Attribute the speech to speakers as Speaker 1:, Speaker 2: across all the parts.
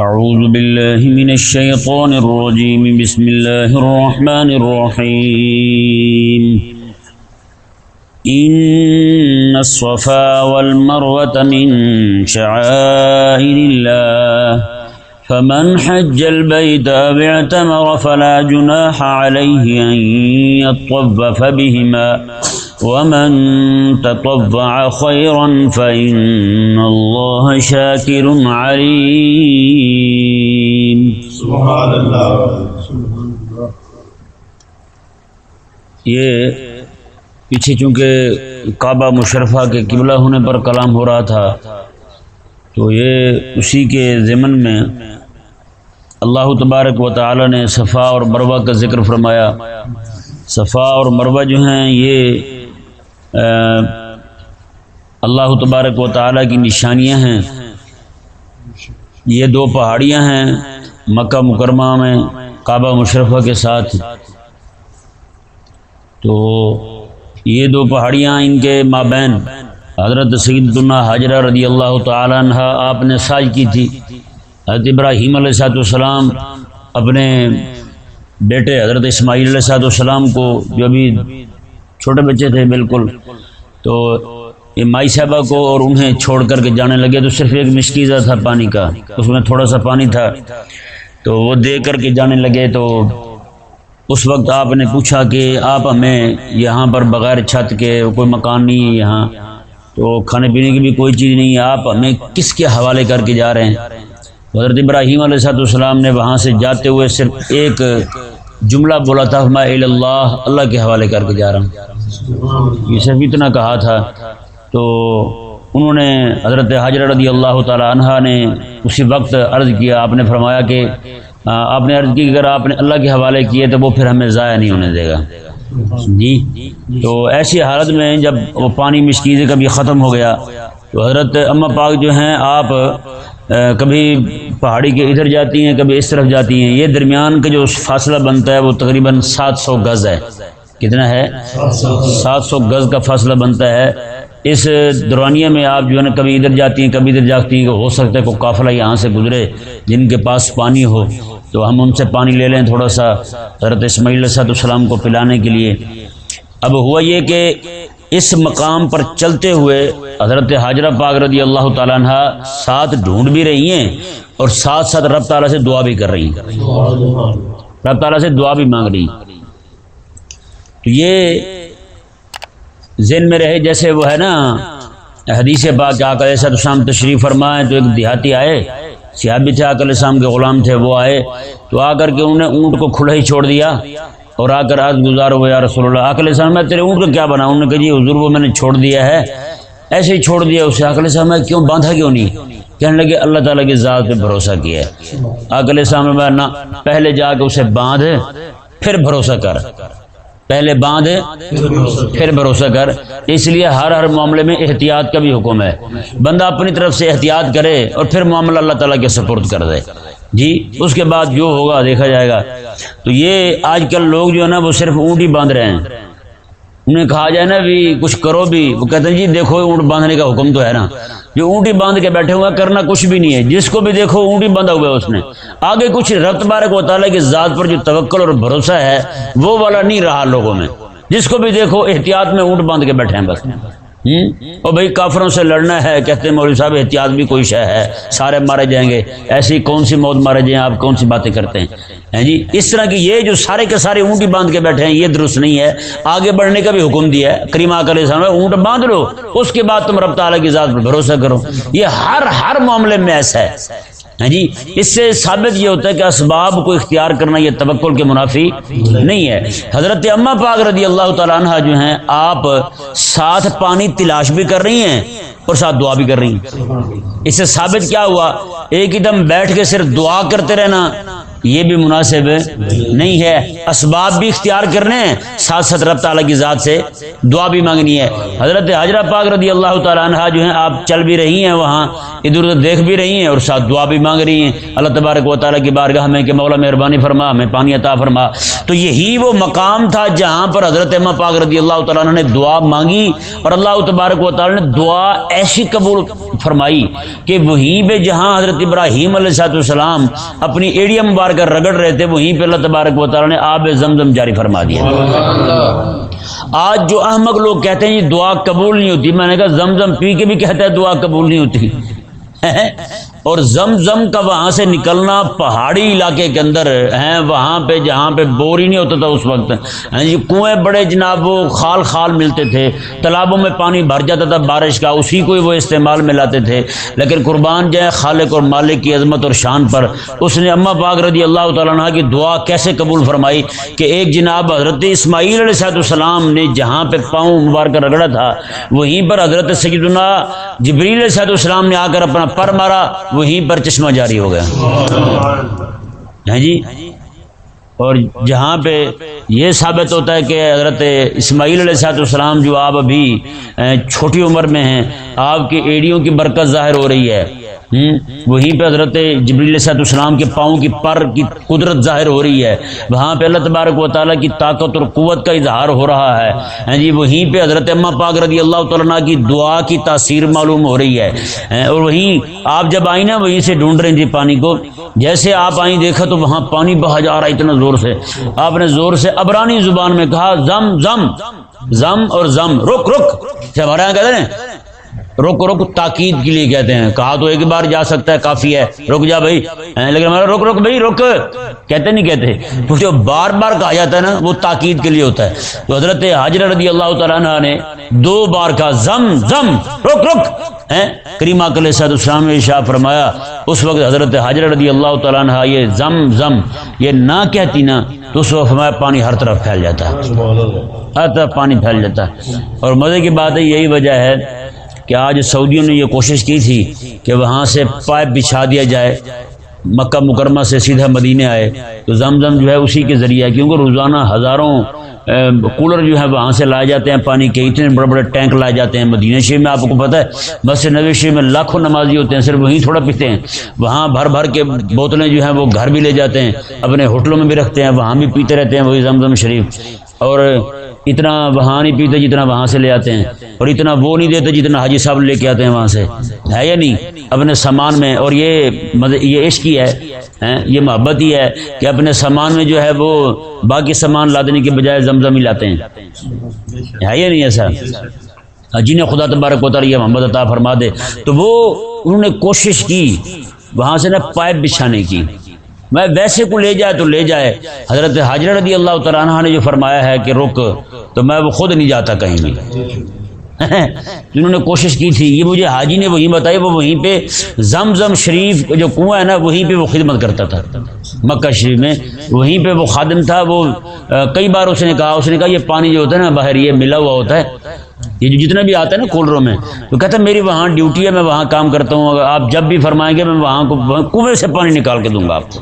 Speaker 1: أعوذ بالله من الشيطان الرجيم. بسم الله الرحمن الرحيم. إن الصفا والمروة من شعائر الله. فمن حج البيت أو اعتمر فلا جناح عليه أن يطوف بهما. ومن تطوع خيرا فإن الله شاكر عليم.
Speaker 2: سبحان اللہ
Speaker 1: یہ پیچھے چونکہ کعبہ مشرفہ کے قبلہ ہونے پر کلام ہو رہا تھا تو یہ اسی کے ضمن میں اللہ تبارک و تعالی نے صفا اور مروہ کا ذکر فرمایا۔ صفا اور مروہ جو ہیں یہ اللہ تبارک و تعالی کی نشانیاں ہیں۔ یہ دو پہاڑیاں ہیں، مکہ مکرمہ میں، کعبہ مشرفہ کے ساتھ۔ تو یہ دو پہاڑیاں ان کے مابین۔ حضرت سید اللہ حاجرہ رضی اللہ تعالیٰ عنہ آپ نے ساج کی تھی۔ حضرت ابراہیم علیہ صاحب السلام اپنے بیٹے حضرت اسماعیل علیہ صاحب السلام کو جو ابھی چھوٹے بچے تھے، بالکل۔ تو یہ مائی صاحبہ کو اور انہیں چھوڑ کر کے جانے لگے تو صرف ایک مشکیزہ تھا پانی کا۔ اس میں تھوڑا سا پانی تھا۔ تو وہ دے کر کے جانے لگے تو اس وقت آپ نے پوچھا کہ آپ ہمیں یہاں پر بغیر چھت کے کوئی مکان نہیں ہے یہاں۔ تو کھانے پینے کی بھی کوئی چیز نہیں ہے۔ آپ ہمیں کس کے حوالے کر کے جا رہے ہیں؟ حضرت ابراہیم علیہ صاحب السلام نے وہاں سے جاتے ہوئے صرف ایک جملہ بولا تھا میں اللہ اللہ کے حوالے کر کے جا رہا ہوں۔ یہ صرف اتنا کہا تھا تو انہوں نے حضرت حاجر رضی اللہ تعالیٰ عنہ نے اسی وقت عرض کیا، آپ نے فرمایا کہ آپ نے عرض کی اگر آپ نے اللہ کے حوالے کیے تو وہ پھر ہمیں ضائع نہیں ہونے دے گا۔ جی؟ تو ایسی حالت میں جب وہ پانی مشکیز کبھی ختم ہو گیا، تو حضرت اما پاک جو ہیں، آپ کبھی پہاڑی کے ادھر جاتی ہیں، کبھی اس طرف جاتی ہیں۔ یہ درمیان کا جو فاصلہ بنتا ہے، وہ تقریباً سات سو گز ہے۔ کتنا ہے؟ سات سو گز کا فاصلہ بنتا ہے۔ اس دورانیہ میں آپ جو ہے نا کبھی ادھر جاتی ہیں، کبھی ادھر جاتی ہیں کہ ہو سکتا ہے کوئی قافلہ یہاں سے گزرے، جن کے پاس پانی ہو۔ تو ہم ان سے پانی لے لیں تھوڑا سا حضرت اسماعیل صاحب السلام کو پلانے کے لیے۔ اب ہوا یہ کہ اس مقام پر چلتے ہوئے حضرت حاجرہ پاک رضی اللہ تعالیٰ عنہ ساتھ ڈھونڈ بھی رہی ہیں اور ساتھ ساتھ رب تعالیٰ سے دعا بھی کر رہی ہیں۔ رب تعالیٰ سے دعا بھی مانگ رہی ہیں۔ تو یہ ذہن میں رہے جیسے وہ ہے نا، حدیث پاک آکل السلام تشریف فرمائے تو ایک دیہاتی آئے صحابی تھے آکل السلام کے غلام تھے، وہ آئے تو آ کر کے انہوں نے اونٹ کو کھلا ہی چھوڑ دیا اور آ کر آج گزار ہوا یا رسول اللہ آکل السلام میں تیرے اونٹ کو کیا بنا؟ انہوں نے کہا جی حضور وہ میں نے چھوڑ دیا ہے، ایسے ہی چھوڑ دیا اسے۔ آکل السلام میں کیوں باندھا کیوں نہیں؟ کہنے لگے اللہ تعالیٰ کی ذات پہ بھروسہ کیا ہے۔ آکل السلام میں نہ، پہلے جا کے اسے باندھ، پھر بھروسہ کر۔ پہلے باندھ، پھر بھروسہ کر۔ اس لیے ہر ہر معاملے میں احتیاط کا بھی حکم ہے۔ بندہ اپنی طرف سے احتیاط کرے اور پھر معاملہ اللہ تعالیٰ کے سپرد کر دے۔ جی اس کے بعد جو ہوگا دیکھا جائے گا۔ تو یہ آج کل لوگ جو ہے نا وہ صرف اونٹ ہی باندھ رہے ہیں۔ انہیں کہا جائے نا، بھی کچھ کرو بھی۔ وہ کہتے ہیں جی دیکھو، اونٹ باندھنے کا حکم تو ہے نا۔ جو اونٹی باندھ کے بیٹھے ہوئے کرنا کچھ بھی نہیں ہے۔ جس کو بھی دیکھو، اونٹی باندھا ہوا ہے اس نے۔ آگے کچھ رت بارک و تعالیٰ کی ذات پر جو توکل اور بھروسہ ہے، وہ والا نہیں رہا لوگوں میں۔ جس کو بھی دیکھو، احتیاط میں اونٹ باندھ کے بیٹھے ہیں بس۔ اور بھائی کافروں سے لڑنا ہے، کہتے ہیں مولوی صاحب، احتیاط بھی کوئی شے ہے، سارے مارے جائیں گے۔ ایسی کون سی موت مارے جائیں؟ آپ کون سی باتیں کرتے ہیں؟ جی؟ اس طرح کی یہ جو سارے کے سارے اونٹی باندھ کے بیٹھے ہیں، یہ درست نہیں ہے۔ آگے بڑھنے کا بھی حکم دیا ہے۔ کریما کرے سامنے اونٹ باندھ لو، اس کے بعد تم رب تعالیٰ کی ذات پر بھروسہ کرو۔ یہ ہر ہر معاملے میں ایسا ہے۔ ہاں جی اس سے ثابت یہ ہوتا ہے کہ اسباب کو اختیار کرنا یہ توکل کے منافی نہیں ہے۔ حضرت اما پاک رضی اللہ تعالیٰ عنہ جو ہیں، آپ ساتھ پانی تلاش بھی کر رہی ہیں اور ساتھ دعا بھی کر رہی ہیں۔ اس سے ثابت کیا ہوا، ایک ہی دم بیٹھ کے صرف دعا کرتے رہنا یہ بھی مناسب نہیں ہے۔ اسباب بھی اختیار کرنے ہیں۔ ساتھ ساتھ رب تعالیٰ کی ذات سے دعا بھی مانگنی ہے۔ حضرت حضرہ پاک رضی اللہ تعالیٰ عنہ جو ہیں، آپ چل بھی رہی ہیں وہاں، ادھر ادھر دیکھ بھی رہی ہیں اور ساتھ دعا بھی مانگ رہی ہیں۔ اللہ تبارک و تعالیٰ کی بارگاہ میں کہ مولا مہربانی فرما، ہمیں پانی عطا فرما۔ تو یہی وہ مقام تھا جہاں پر حضرت اما پاک رضی اللہ تعالیٰ عنہ نے دعا مانگی اور اللہ تبارک و تعالیٰ نے دعا ایسی قبول فرمائی کہ وہیں پہ جہاں حضرت ابراہیم علیہ السلام اپنی ایڑیا مبارک رگڑ رہے تھے، وہیں پہ اللہ تبارک و تعالیٰ نے آب زمزم جاری فرما دیا۔ آج جو احمد لوگ کہتے ہیں، یہ دعا قبول نہیں ہوتی، میں نے کہا زمزم پی کے بھی کہتا ہے، دعا قبول نہیں ہوتی۔ اور زم زم کا وہاں سے نکلنا پہاڑی علاقے کے اندر ہیں وہاں پہ جہاں پہ بور ہی نہیں ہوتا تھا اس وقت۔ ہاں جی کنویں بڑے جناب، وہ خال خال ملتے تھے، تالابوں میں پانی بھر جاتا تھا بارش کا، اسی کو ہی وہ استعمال میں لاتے تھے۔ لیکن قربان جائے خالق اور مالک کی عظمت اور شان پر، اس نے اما پاک رضی اللہ تعالیٰ عنہ کی دعا کیسے قبول فرمائی کہ ایک جناب حضرت اسماعیل علیہ صاحب السلام نے جہاں پہ پاؤں مبارک رگڑا تھا، وہیں پر حضرت سیدنا جبریل علیہ صاحب السلام نے آ کر اپنا پر مارا۔ وہیں پر چشمہ جاری ہو گیا۔ ہاں جی؟ اور جہاں پہ یہ ثابت ہوتا ہے کہ حضرت اسماعیل علیہ صاحب السلام جو آپ ابھی چھوٹی عمر میں ہیں، آپ کی ایڑیوں کی برکت ظاہر ہو رہی ہے۔ وہیں پہ حضرت جبریل صاحب السلام کے پاؤں کی پر کی قدرت ظاہر ہو رہی ہے۔ وہاں پہ اللہ تبارک و تعالیٰ کی طاقت اور قوت کا اظہار ہو رہا ہے۔ ہاں جی وہیں پہ حضرت اما پاک رضی اللہ تعالیٰ کی دعا کی تاثیر معلوم ہو رہی ہے۔ ہاں، اور وہیں آپ جب آئیں نا، وہیں سے ڈھونڈ رہے تھے جی پانی کو۔ جیسے آپ آئیں، دیکھا تو وہاں پانی بہا جا رہا اتنا زور سے۔ آپ نے زور سے ابرانی زبان میں کہا، زم زم زم اور زم۔ رک رک۔ ہمارے یہاں کہتے ہیں رک رک تاکید کے لیے کہتے ہیں۔ کہا تو ایک بار جا سکتا ہے، کافی ہے۔ رک جا بھائی۔ لیکن ہمارا رک رک بھائی، رک۔ کہتے نہیں کہتے۔ تو جو بار بار کہا جاتا ہے نا، وہ تاکید کے لیے ہوتا ہے۔ تو حضرت حاضر رضی اللہ تعالیٰ نے دو بار کہا، زم زم، رک رک۔ کریما کل صد السلام نے شاہ فرمایا، اس وقت حضرت حاضر رضی اللہ تعالیٰ عنہ یہ زم زم، یہ نہ کہتی نا، تو اس وقت فرمایا پانی ہر طرف پھیل جاتا ہے۔ ہر طرف پانی پھیل جاتا ہے۔ اور مزے کی بات ہے، یہی وجہ ہے کہ آج سعودیوں نے یہ کوشش کی تھی کہ وہاں سے پائپ بچھا دیا جائے، مکہ مکرمہ سے سیدھا مدینے آئے۔ تو زم زم جو ہے اسی کے ذریعے کیونکہ روزانہ ہزاروں کولر جو ہے وہاں سے لائے جاتے ہیں پانی کے، اتنے بڑے بڑے ٹینک لائے جاتے ہیں۔ مدینہ شریف میں آپ کو پتہ ہے بس نوی شریف میں لاکھوں نمازی ہوتے ہیں، صرف وہیں تھوڑا پیتے ہیں۔ وہاں بھر بھر کے بوتلیں جو ہیں وہ گھر بھی لے جاتے ہیں، اپنے ہوٹلوں میں بھی رکھتے ہیں، وہاں بھی پیتے رہتے ہیں وہی زم شریف۔ اور اتنا وہاں نہیں پیتے جتنا وہاں سے لے آتے ہیں۔ اور اتنا وہ نہیں دیتے جتنا حاجی صاحب لے کے آتے ہیں وہاں سے۔ ہے یا نہیں؟ اپنے سامان میں، اور یہ مطلب یہ عشق ہی ہے۔ یہ محبت ہی ہے کہ اپنے سامان میں جو ہے وہ باقی سامان لا دینے کے بجائے زمزم ہی لاتے ہیں۔ ہے یا نہیں ایسا؟ جنہیں خدا تبارک و یہ محمد عطا فرما دے۔ تو وہ انہوں نے کوشش کی، وہاں سے نا پائپ بچھانے کی۔ میں ویسے کو لے جائے تو لے جائے۔ حضرت حاضر رضی اللہ تعالیٰ نے جو فرمایا ہے کہ رک۔ تو میں وہ خود نہیں جاتا کہیں بھی۔ جنہوں نے کوشش کی تھی، یہ مجھے حاجی نے وہیں بتایا وہ وہیں پہ زم زم شریف جو کنواں ہے نا، وہیں پہ وہ خدمت کرتا تھا۔ مکہ شریف میں وہیں پہ وہ خادم تھا، وہ کئی بار اس نے کہا، اس نے کہا، یہ پانی جو ہوتا ہے نا باہر، یہ ملا ہوا ہوتا ہے۔ یہ جو جتنا بھی آتا ہے نا کولروں میں تو کہتا ہے، میری وہاں ڈیوٹی ہے، میں وہاں کام کرتا ہوں آپ جب بھی فرمائیں گے، میں وہاں کو کنویں سے پانی نکال کے دوں گا آپ کو۔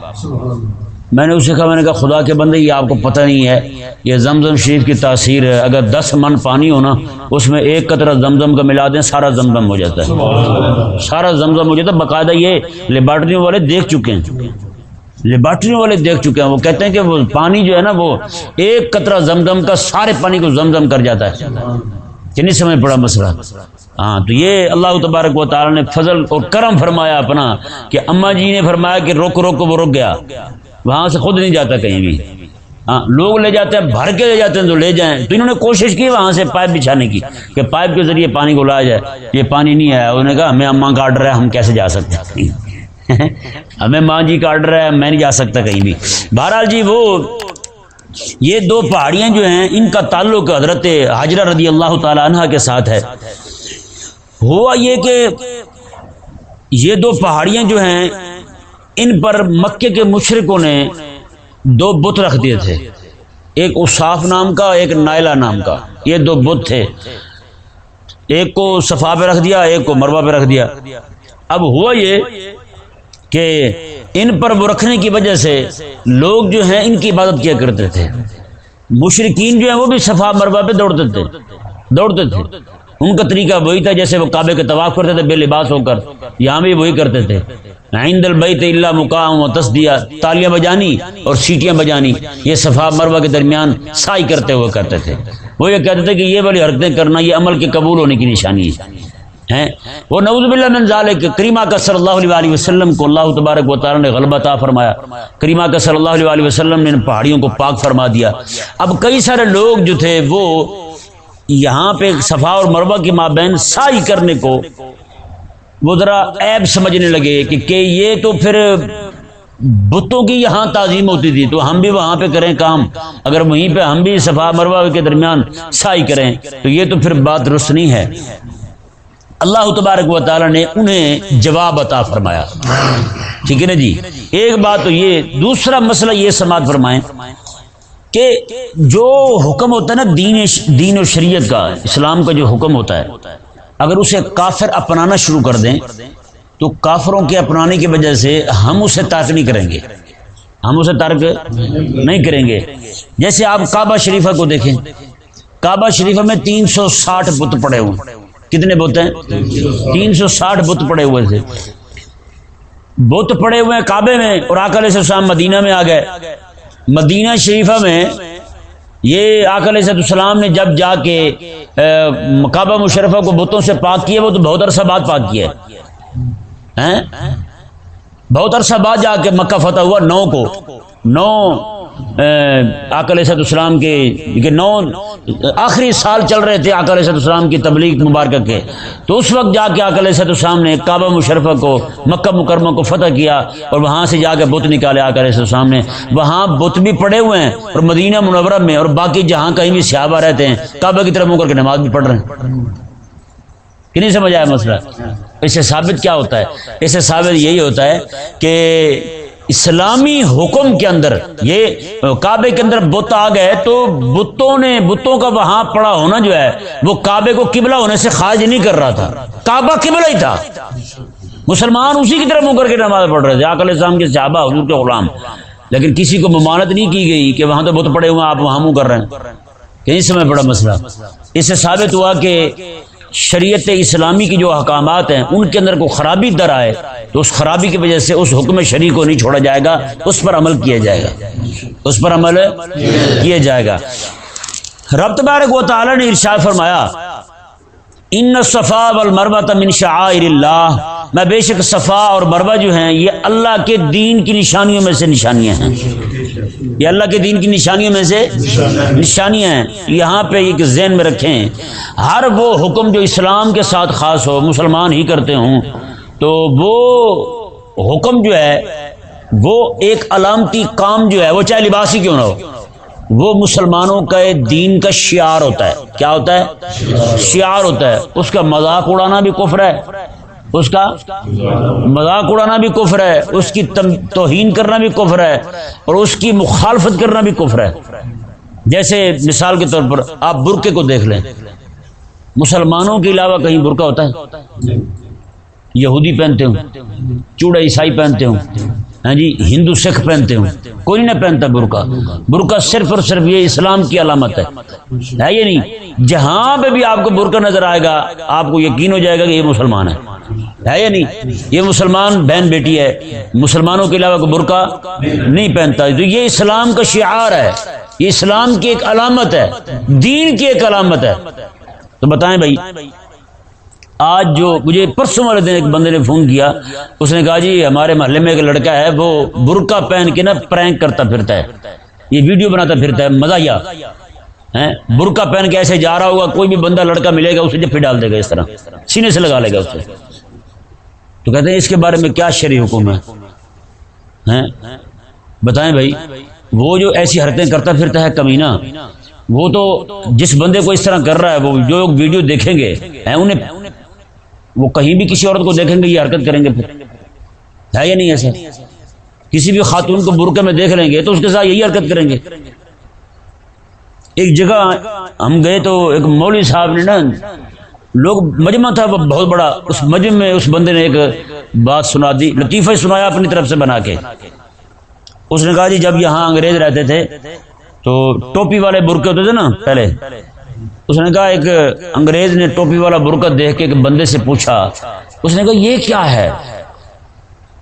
Speaker 1: میں نے اسے کہا، میں نے کہا، خدا کے بندے، یہ آپ کو پتہ نہیں ہے، یہ زمزم شریف کی تاثیر ہے۔ اگر دس من پانی ہونا اس میں ایک قطرہ زمزم کا ملا دیں، سارا زمزم ہو جاتا ہے۔ سارا زمزم ہو جاتا ہے۔ باقاعدہ یہ لیبارٹریوں والے دیکھ چکے ہیں۔ لیبارٹریوں والے دیکھ چکے ہیں۔ وہ کہتے ہیں کہ وہ پانی جو ہے نا، وہ ایک قطرہ زمزم کا سارے پانی کو زمزم کر جاتا ہے۔ کہ نہیں سمجھ پڑا مسئلہ۔ ہاں تو یہ اللہ تبارک و تعالیٰ نے فضل اور کرم فرمایا اپنا، کہ اما جی نے فرمایا کہ روک روک وہ رک گیا۔ وہاں سے خود نہیں جاتا کہیں بھی۔ ہاں لوگ لے جاتے ہیں، بھر کے لے جاتے ہیں تو لے جائیں۔ تو انہوں نے کوشش کی وہاں سے پائپ بچھانے کی کہ پائپ کے ذریعے پانی کو لایا جائے۔ یہ پانی نہیں آیا۔ انہوں نے کہا ہمیں اماں کا آرڈر ہے، ہم کیسے جا سکتے ہیں؟ ہمیں ماں جی کا آرڈر ہے، میں نہیں جا سکتا کہیں بھی۔ بہرحال جی وہ یہ دو پہاڑیاں جو ہیں، ان کا تعلق حضرت حاجرہ رضی اللہ تعالی عنہ کے ساتھ ہے۔ ہوا یہ کہ یہ دو پہاڑیاں جو ہیں ان پر مکے کے مشرقوں نے دو بت رکھ دیے تھے۔ ایک اصاف نام کا، ایک نائلہ نام کا۔ یہ دو بت تھے۔ ایک کو صفا پہ رکھ دیا، ایک کو مروا پہ رکھ دیا۔ اب ہوا یہ کہ ان پر وہ رکھنے کی وجہ سے لوگ جو ہیں ان کی عبادت کیا کرتے تھے۔ مشرقین جو ہیں وہ بھی صفا مربع پہ دوڑتے تھے۔ دوڑتے تھے۔ ان کا طریقہ وہی تھا جیسے وہ کعبے کے طواف کرتے تھے، بے لباس ہو کر۔ یہاں بھی وہی کرتے تھے۔ عند البیت اللہ مقام و تصدیہ، تالیاں بجانی اور سیٹیاں بجانی۔ یہ صفا مروہ کے درمیان سائی کرتے ہوئے کرتے تھے۔ وہ یہ کہتے تھے کہ یہ والی حرکتیں کرنا، یہ عمل کے قبول ہونے کی نشانی ہے۔ وہ نعوذ باللہ من ذالک، کریمہ کا صلی اللہ علیہ وسلم کو اللہ تبارک و تعالی نے غلبہ عطا فرمایا۔ کریمہ کا صلی اللہ علیہ وسلم نے ان پہاڑیوں کو پاک فرما دیا۔ اب کئی سارے لوگ جو تھے، وہ یہاں پہ صفا اور مروہ کی مابین سائی کرنے کو وہ ذرا عیب سمجھنے لگے کہ کہ یہ تو پھر بتوں کی یہاں تعظیم ہوتی تھی، تو ہم بھی وہاں پہ کریں کام۔ اگر وہیں پہ ہم بھی صفا مروا کے درمیان سائی کریں، تو یہ تو پھر بات درست نہیں ہے۔ اللہ تبارک و تعالی نے انہیں جواب عطا فرمایا۔ ٹھیک ہے نا جی؟ ایک بات تو یہ، دوسرا مسئلہ یہ سماعت فرمائیں کہ جو حکم ہوتا ہے نا دین دین و شریعت کا، اسلام کا جو حکم ہوتا ہے اگر اسے کافر اپنانا شروع کر دیں، تو کافروں کے اپنانے کی وجہ سے ہم اسے ترک نہیں کریں گے۔ ہم اسے ترک نہیں کریں گے۔ جیسے آپ کعبہ شریفہ کو دیکھیں۔ کعبہ شریفہ میں تین سو ساٹھ بت پڑے ہوئے کتنے بت ہیں؟ تین سو ساٹھ بت پڑے ہوئے تھے۔ بت پڑے ہوئے ہیں کعبے میں اور آکل سے شام مدینہ میں آ گئے۔ مدینہ شریفہ میں یہ آکل علیہ السلام نے جب جا کے کعبہ مشرفہ کو بتوں سے پاک کیا وہ تو بہت عرصہ بعد پاک کیا ہے بہت عرصہ بعد جا کے مکہ فتح ہوا، نو کو، نو آکل السلام کے نو آخری سال چل رہے تھے آکل السلام کی تبلیغ مبارکہ کے۔ تو اس وقت جا کے آکل السلام نے کعبہ مشرفہ کو، مکہ مکرمہ کو فتح کیا اور وہاں سے جا کے بت نکالے آکل السلام نے۔ وہاں بت بھی پڑے ہوئے ہیں اور مدینہ منورہ میں اور باقی جہاں کہیں بھی صحابہ رہتے ہیں، کعبہ کی طرف منہ کر کے نماز بھی پڑھ رہے ہیں۔ کہ نہیں سمجھ آیا مسئلہ؟ اس سے ثابت کیا ہوتا ہے؟ اس سے ثابت یہی ہوتا ہے کہ اسلامی حکم کے اندر، یہ کعبے کے اندر بت آ گئے تو بتوں نے، بتوں کا وہاں پڑا ہونا جو ہے، وہ کعبے کو قبلہ ہونے سے خارج نہیں کر رہا تھا۔ کعبہ قبلہ ہی تھا۔ مسلمان اسی کی طرف منہ کر کے نماز پڑھ رہے تھے۔ آکل اسلام کے صحابہ، حضور کے غلام۔ لیکن کسی کو ممانت نہیں کی گئی کہ وہاں تو بت پڑے ہوئے آپ وہاں منہ کر رہے ہیں۔ کہیں سمے پڑا مسئلہ۔ اس سے ثابت ہوا کہ شریعت اسلامی کی جو احکامات ہیں، ان کے اندر کوئی خرابی در آئے۔ تو اس خرابی کی وجہ سے اس حکم شریع کو نہیں چھوڑا جائے گا، اس پر عمل کیا جائے گا۔ اس پر عمل کیا جائے گا۔ رب تبارک و تعالی نے ارشاد فرمایا، ان صفا والمروہ من شعائر اللہ میں بے شک صفا اور مربع جو ہیں، یہ اللہ کے دین کی نشانیوں میں سے نشانیاں ہیں۔ یہ اللہ کے دین کی نشانیوں میں سے نشانیاں ہیں۔ یہاں پہ ایک ذہن میں رکھیں، ہر وہ حکم جو اسلام کے ساتھ خاص ہو، مسلمان ہی کرتے ہوں۔ تو وہ حکم جو ہے، وہ ایک علامتی کام جو ہے، وہ چاہے لباس ہی کیوں نہ ہو، وہ مسلمانوں کا دین کا شعار ہوتا ہے۔ کیا ہوتا ہے؟ شعار ہوتا ہے۔ اس کا مذاق اڑانا بھی کفر ہے۔ اس کا مذاق اڑانا بھی کفر ہے۔ اس کی توہین کرنا بھی کفر ہے۔ اور اس کی مخالفت کرنا بھی کفر ہے۔ جیسے مثال کے طور پر آپ برقے کو دیکھ لیں۔ مسلمانوں کے علاوہ کہیں برقع ہوتا ہے؟ یہودی پہنتے ہوں، چوڑا عیسائی پہنتے ہوں ہاں جی ہندو سکھ پہنتے ہوں، کوئی نہیں پہنتا برقع۔ برقع صرف اور صرف یہ اسلام کی علامت ہے ہے یہ نہیں؟ جہاں پہ بھی آپ کو برقع نظر آئے گا، آپ کو یقین ہو جائے گا کہ یہ مسلمان ہے۔ ہے یا نہیں؟ یہ مسلمان بہن بیٹی ہے، مسلمانوں کے علاوہ کوئی برقع نہیں پہنتا۔ تو یہ اسلام کا شعار ہے، یہ اسلام کی ایک علامت ہے، دین کی ایک علامت ہے۔ تو بتائیں بھائی آج جو مجھے پرسوں والے دن ایک بندے نے فون کیا، اس نے کہا جی ہمارے محلے میں ایک لڑکا ہے، وہ برقع پہن کے نا پرینک کرتا پھرتا ہے۔ یہ ویڈیو بناتا پھرتا ہے، مزہ یا برقع پہن کے ایسے جا رہا ہوگا، کوئی بھی بندہ لڑکا ملے گا، اسے جب ڈال دے گا اس طرح۔ سینے سے لگا لے گا اسے۔ تو کہتے ہیں اس کے بارے میں کیا شرع حکم ہے؟ بتائیں بھائی، وہ جو ایسی حرکتیں کرتا پھرتا ہے کمینہ، وہ تو جس بندے کو اس طرح کر رہا ہے، وہ جو ویڈیو دیکھیں گے انہیں وہ کہیں بھی کسی عورت کو دیکھیں گے یہ حرکت کریں گے پھر۔ ہے یا نہیں ایسا کسی بھی خاتون کو برقع میں دیکھ لیں گے تو اس کے ساتھ یہی حرکت کریں گے۔ ایک جگہ ہم گئے تو ایک مولوی صاحب نے نا، لوگ مجمع تھا بہت بڑا۔ اس مجمع میں اس بندے نے ایک بات سنا دی، لطیفہ سنایا اپنی طرف سے بنا کے۔ اس نے کہا جی جب یہاں انگریز رہتے تھے تو ٹوپی والے برقے ہوتے تھے نا، پہلے۔ اس نے کہا، ایک انگریز نے ٹوپی والا برقع دیکھ کے ایک بندے سے پوچھا، اس نے کہا، یہ کیا ہے؟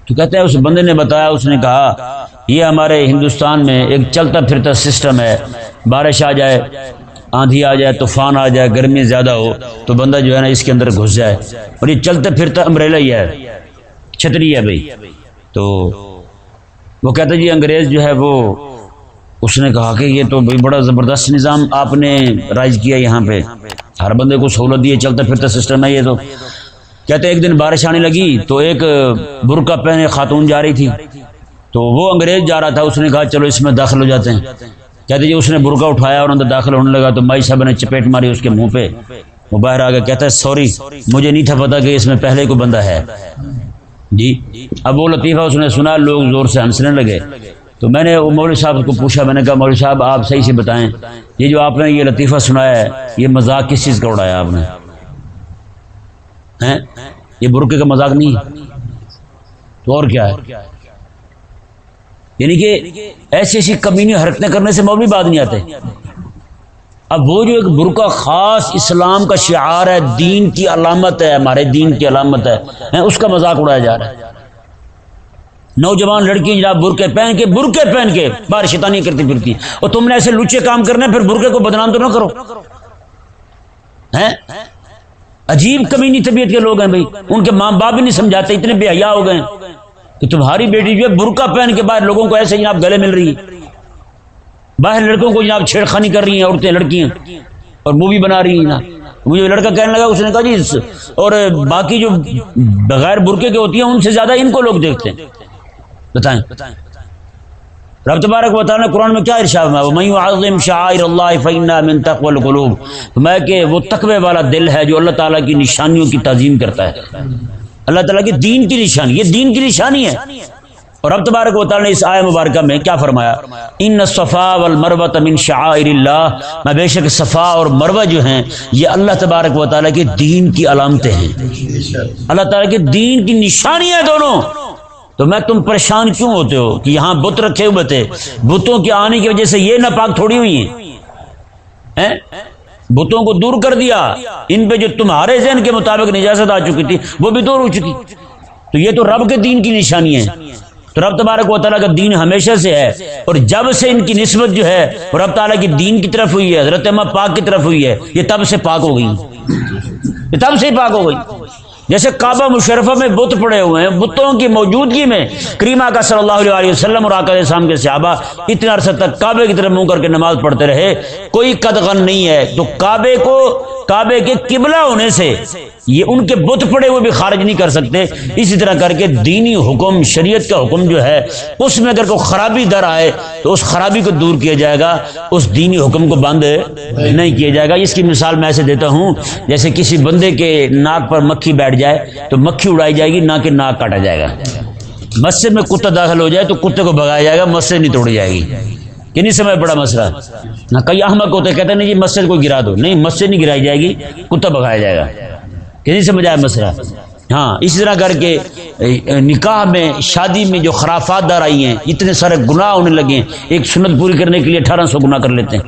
Speaker 1: تو کہتے ہیں، اس بندے نے بتایا، اس نے کہا، یہ ہمارے ہندوستان میں ایک چلتا پھرتا سسٹم ہے، بارش آ جائے، آندھی آ جائے، طوفان آ جائے، گرمی زیادہ ہو، تو بندہ جو ہے نا اس کے اندر گھس جائے۔ اور یہ چلتا پھرتا امبریلا ہی ہے، چھتری ہے بھائی۔ تو وہ کہتے جی انگریز جو ہے وہ اس نے کہا کہ یہ تو بڑا زبردست نظام آپ نے رائج کیا یہاں پہ۔ ہر بندے کو سہولت دی چلتا پھرتا سسٹم ہے یہ تو۔ کہتے ایک دن بارش آنے لگی تو ایک برقع پہنے خاتون جا رہی تھی۔ تو وہ انگریز جا رہا تھا، اس نے کہا چلو اس میں داخل ہو جاتے ہیں۔ کہتے جی اس نے برقع اٹھایا اور اندر داخل ہونے لگا تو مائی صاحب نے چپیٹ ماری اس کے منہ پہ۔ وہ باہر آ گیا کہتا ہے سوری مجھے نہیں تھا پتا کہ اس میں پہلے کوئی بندہ ہے۔ جی اب وہ لطیفہ اس نے سنا، لوگ زور سے ہنسنے لگے۔ تو میں نے وہ مولوی صاحب کو پوچھا، میں نے کہا، مولوی صاحب، آپ صحیح سے بتائیں، یہ جو آپ نے یہ لطیفہ سنایا ہے، یہ مذاق کس چیز کا اڑایا آپ نے؟ یہ برقے کا مذاق نہیں تو اور کیا ہے؟ یعنی کہ ایسی ایسی کمینی حرکتیں کرنے سے مولوی بات نہیں آتے۔ اب وہ جو ایک برقع خاص اسلام کا شعار ہے، دین کی علامت ہے، ہمارے دین کی علامت ہے اس کا مذاق اڑایا جا رہا ہے۔ نوجوان لڑکی جناب برقے پہن کے برقے پہن کے بار شیطانی کرتی پھرتی۔ اور تم نے ایسے لوچے کام کرنے، پھر برقے کو بدنام تو نہ کرو۔ عجیب کمینی طبیعت کے لوگ ہیں بھائی۔ ان کے ماں باپ بھی نہیں سمجھاتے، اتنے بے حیا ہو گئے کہ تمہاری بیٹی جو ہے برقع پہن کے باہر لوگوں کو ایسے جناب گلے مل رہی ہے باہر لڑکوں کو جناب چھیڑ خانی کر رہی ہیں عورتیں، لڑکیاں۔ اور مووی بنا رہی ہیں مجھے لڑکا کہنے لگا، اس نے کہا جی اور باقی جو بغیر برقے کے ہوتی ہیں، ان سے زیادہ ان کو لوگ دیکھتے ہیں۔ بتائیں۔ رب تبارک و تعالیٰ نے قرآن میں کیا ارشاد میں میں عظم شاعر اللہ فینا من القلوب میں کہ وہ تقوی والا دل ہے جو اللہ تعالیٰ کی نشانیوں کی تعظیم کرتا ہے۔ اللہ تعالیٰ کی دین کی نشانی، یہ دین کی نشانی ہے۔ اور رب تبارک و تعالیٰ نے اس آئے مبارکہ میں کیا فرمایا؟ ان صفا والمروہ من شعائر اللہ میں بے شک صفا اور مروہ جو ہیں، یہ اللہ تبارک و تعالیٰ کے دین کی علامتیں ہیں۔ اللہ تعالیٰ کے دین کی نشانیاں دونوں۔ تو میں تم پریشان کیوں ہوتے ہو کہ یہاں بت رکھے ہوئے تھے؟ بتوں کے آنے کی وجہ سے یہ ناپاک تھوڑی ہوئی ہیں۔ بتوں کو دور کر دیا۔ ان پہ جو تمہارے ذہن کے مطابق نجازت آ چکی تھی، وہ بھی دور ہو چکی۔ تو یہ تو رب کے دین کی نشانی ہے۔ تو رب تبارک و تعالیٰ کا دین ہمیشہ سے ہے۔ اور جب سے ان کی نسبت جو ہے، وہ رب تعالیٰ کی دین کی طرف ہوئی ہے، حضرت پاک کی طرف ہوئی ہے، یہ تب سے پاک ہو گئی۔ یہ تب سے ہی پاک ہو گئی۔ جیسے کعبہ مشرفہ میں بت پڑے ہوئے ہیں، بتوں کی موجودگی میں کریمہ کا صلی اللہ علیہ وسلم اور آکر اسلام کے صحابہ اتنا عرصہ تک کعبے کی طرف منہ کر کے نماز پڑھتے رہے، کوئی قدغن نہیں ہے۔ تو کعبے کو کعبے کے قبلہ ہونے سے یہ ان کے بت پڑے ہوئے بھی خارج نہیں کر سکتے۔ اسی طرح کر کے دینی حکم، شریعت کا حکم جو ہے، اس میں اگر کوئی خرابی در آئے تو اس خرابی کو دور کیا جائے گا۔ اس دینی حکم کو بند نہیں کیا جائے گا۔ اس کی مثال میں ایسے دیتا ہوں، جیسے کسی بندے کے ناک پر مکھی بیٹھ جائے تو مکھی اڑائی جائے گی نہ کہ ناک کاٹا جائے گا۔ مسجد میں کتا داخل ہو جائے تو کتے کو بگایا جائے گا، مسجد نہیں توڑی جائے گی۔ کہ نہیں سمجھ بڑا مسئلہ؟ نہ کئی احمد ہوتے کہتے نہیں جی مسجد کو گرا دو۔ نہیں، مسجد نہیں گرائی جائے گی، کتا بگایا جائے گا۔ کہ نہیں سمجھ آیا مسئلہ؟ ہاں اسی طرح کر کے نکاح میں، شادی میں جو خرافات دار آئی ہیں، اتنے سارے گناہ ہونے لگے ہیں۔ ایک سنت پوری کرنے کے لیے اٹھارہ سو گناہ کر لیتے ہیں۔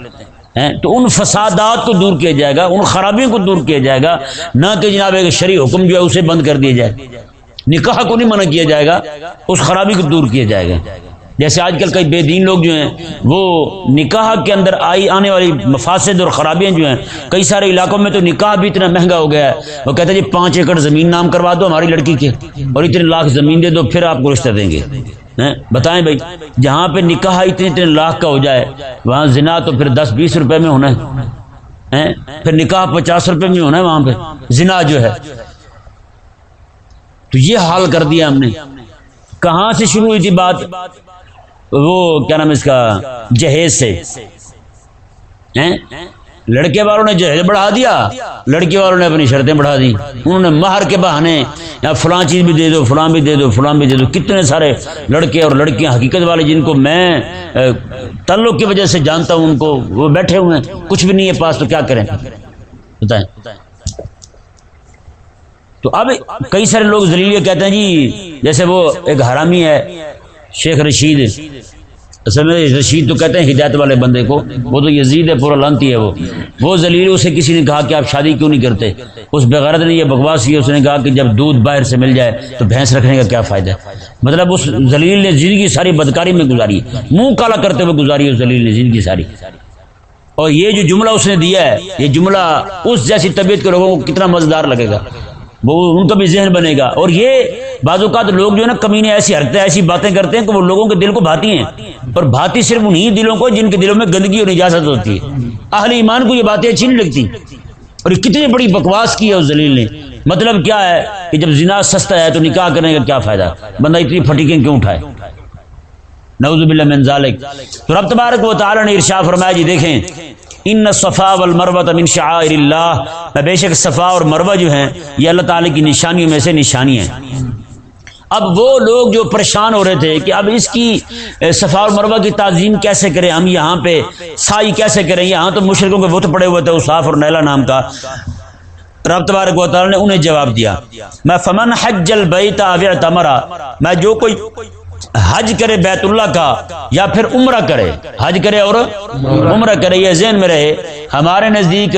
Speaker 1: تو ان فسادات کو دور کیا جائے گا، ان خرابیوں کو دور کیا جائے گا۔ نہ کہ جناب ایک شریع حکم جو ہے، اسے بند کر دیا جائے۔ نکاح کو نہیں منع کیا جائے گا، اس خرابی کو دور کیا جائے گا۔ جیسے آج کل کئی بے دین لوگ جو ہیں، وہ نکاح کے اندر آئی آنے والی مفاسد اور خرابیاں جو ہیں، کئی سارے علاقوں میں تو نکاح بھی اتنا مہنگا ہو گیا ہے۔ وہ کہتے ہیں جی پانچ ایکڑ زمین نام کروا دو ہماری لڑکی کے اور اتنے لاکھ زمین دے دو، پھر آپ کو رشتہ دیں گے۔ بتائیں بھائی، جہاں پہ نکاح اتنے اتنے لاکھ کا ہو جائے، وہاں زنا تو پھر دس بیس روپے میں ہونا ہے۔ پھر نکاح پچاس روپے میں ہونا ہے وہاں پہ۔ زنا جو ہے۔ تو یہ حال کر دیا ہم نے۔ کہاں سے شروع ہوئی تھی بات؟ وہ کیا نام اس کا جہیز سے لڑکے والوں نے جہیز بڑھا دیا، لڑکے والوں نے اپنی شرطیں بڑھا دی انہوں نے مہر کے بہانے، یا فلاں چیز بھی دے دو، فلاں بھی دے دو، فلاں بھی دے دو۔ کتنے سارے لڑکے اور لڑکیاں، حقیقت والے جن کو میں تعلق کی وجہ سے جانتا ہوں، ان کو وہ بیٹھے ہوئے ہیں۔ کچھ بھی نہیں ہے پاس، تو کیا کریں؟ بتائیں۔ تو اب کئی سارے لوگ ذلیل کہتے ہیں جی جیسے وہ ایک حرامی ہے، شیخ رشید۔ اصل میں رشید تو کہتے ہیں ہدایت والے بندے کو، وہ تو یزید ہے، پورا لانتی ہے وہ۔ وہ ذلیل اسے کسی نے کہا کہ آپ شادی کیوں نہیں کرتے؟ اس بغیرت نے یہ بکواس کی، اس نے کہا کہ جب دودھ باہر سے مل جائے تو بھینس رکھنے کا کیا فائدہ ہے؟ مطلب اس ذلیل نے زندگی ساری بدکاری میں گزاری منہ کالا کرتے ہوئے گزاری اس ذلیل نے زندگی ساری۔ اور یہ جو جملہ اس نے دیا ہے، یہ جملہ اس جیسی طبیعت کے لوگوں کو کتنا مزدار لگے گا۔ وہ ان کا بھی ذہن بنے گا۔ اور یہ بعض اوقات لوگ جو ہے نا کمینے ایسی حرکتیں ایسی باتیں کرتے ہیں کہ وہ لوگوں کے دل کو بھاتی ہیں۔ اور بھاتی صرف انہی دلوں کو جن کے دلوں میں گندگی اور اجازت ہوتی ہے۔ اہل ایمان کو یہ باتیں اچھی نہیں لگتی۔ اور یہ کتنی بڑی بکواس کی ہے اس دلیل نے۔ مطلب کیا ہے کہ جب زنا سستا ہے تو نکاح کرنے کا کیا فائدہ بندہ اتنی پھٹیکیں کیوں اٹھائے؟ نعوذ باللہ من ذالک. تو رب تبارک و تعالی نے ارشاد فرمایا جی دیکھیں، ان صفا والمروہ من شعائر اللہ. میں بے شک صفا اور مروہ جو ہیں، یہ اللہ تعالی کی نشانیوں میں سے نشانی ہیں۔ اب وہ لوگ جو پریشان ہو رہے تھے کہ اب اس کی صفا اور مروہ کی تعظیم کیسے کریں؟ ہم یہاں پہ سائی کیسے کریں؟ یہاں تو مشرقوں کے بت پڑے ہوئے تھے اصاف اور نیلا نام کا۔ رب تبارک و تعالی نے انہیں جواب دیا، میں فمن حج البیت او تمرا، میں جو کوئی حج کرے بیت اللہ کا یا پھر عمرہ کرے۔ حج کرے اور عمرہ کرے، یہ ذہن میں رہے۔ ہمارے نزدیک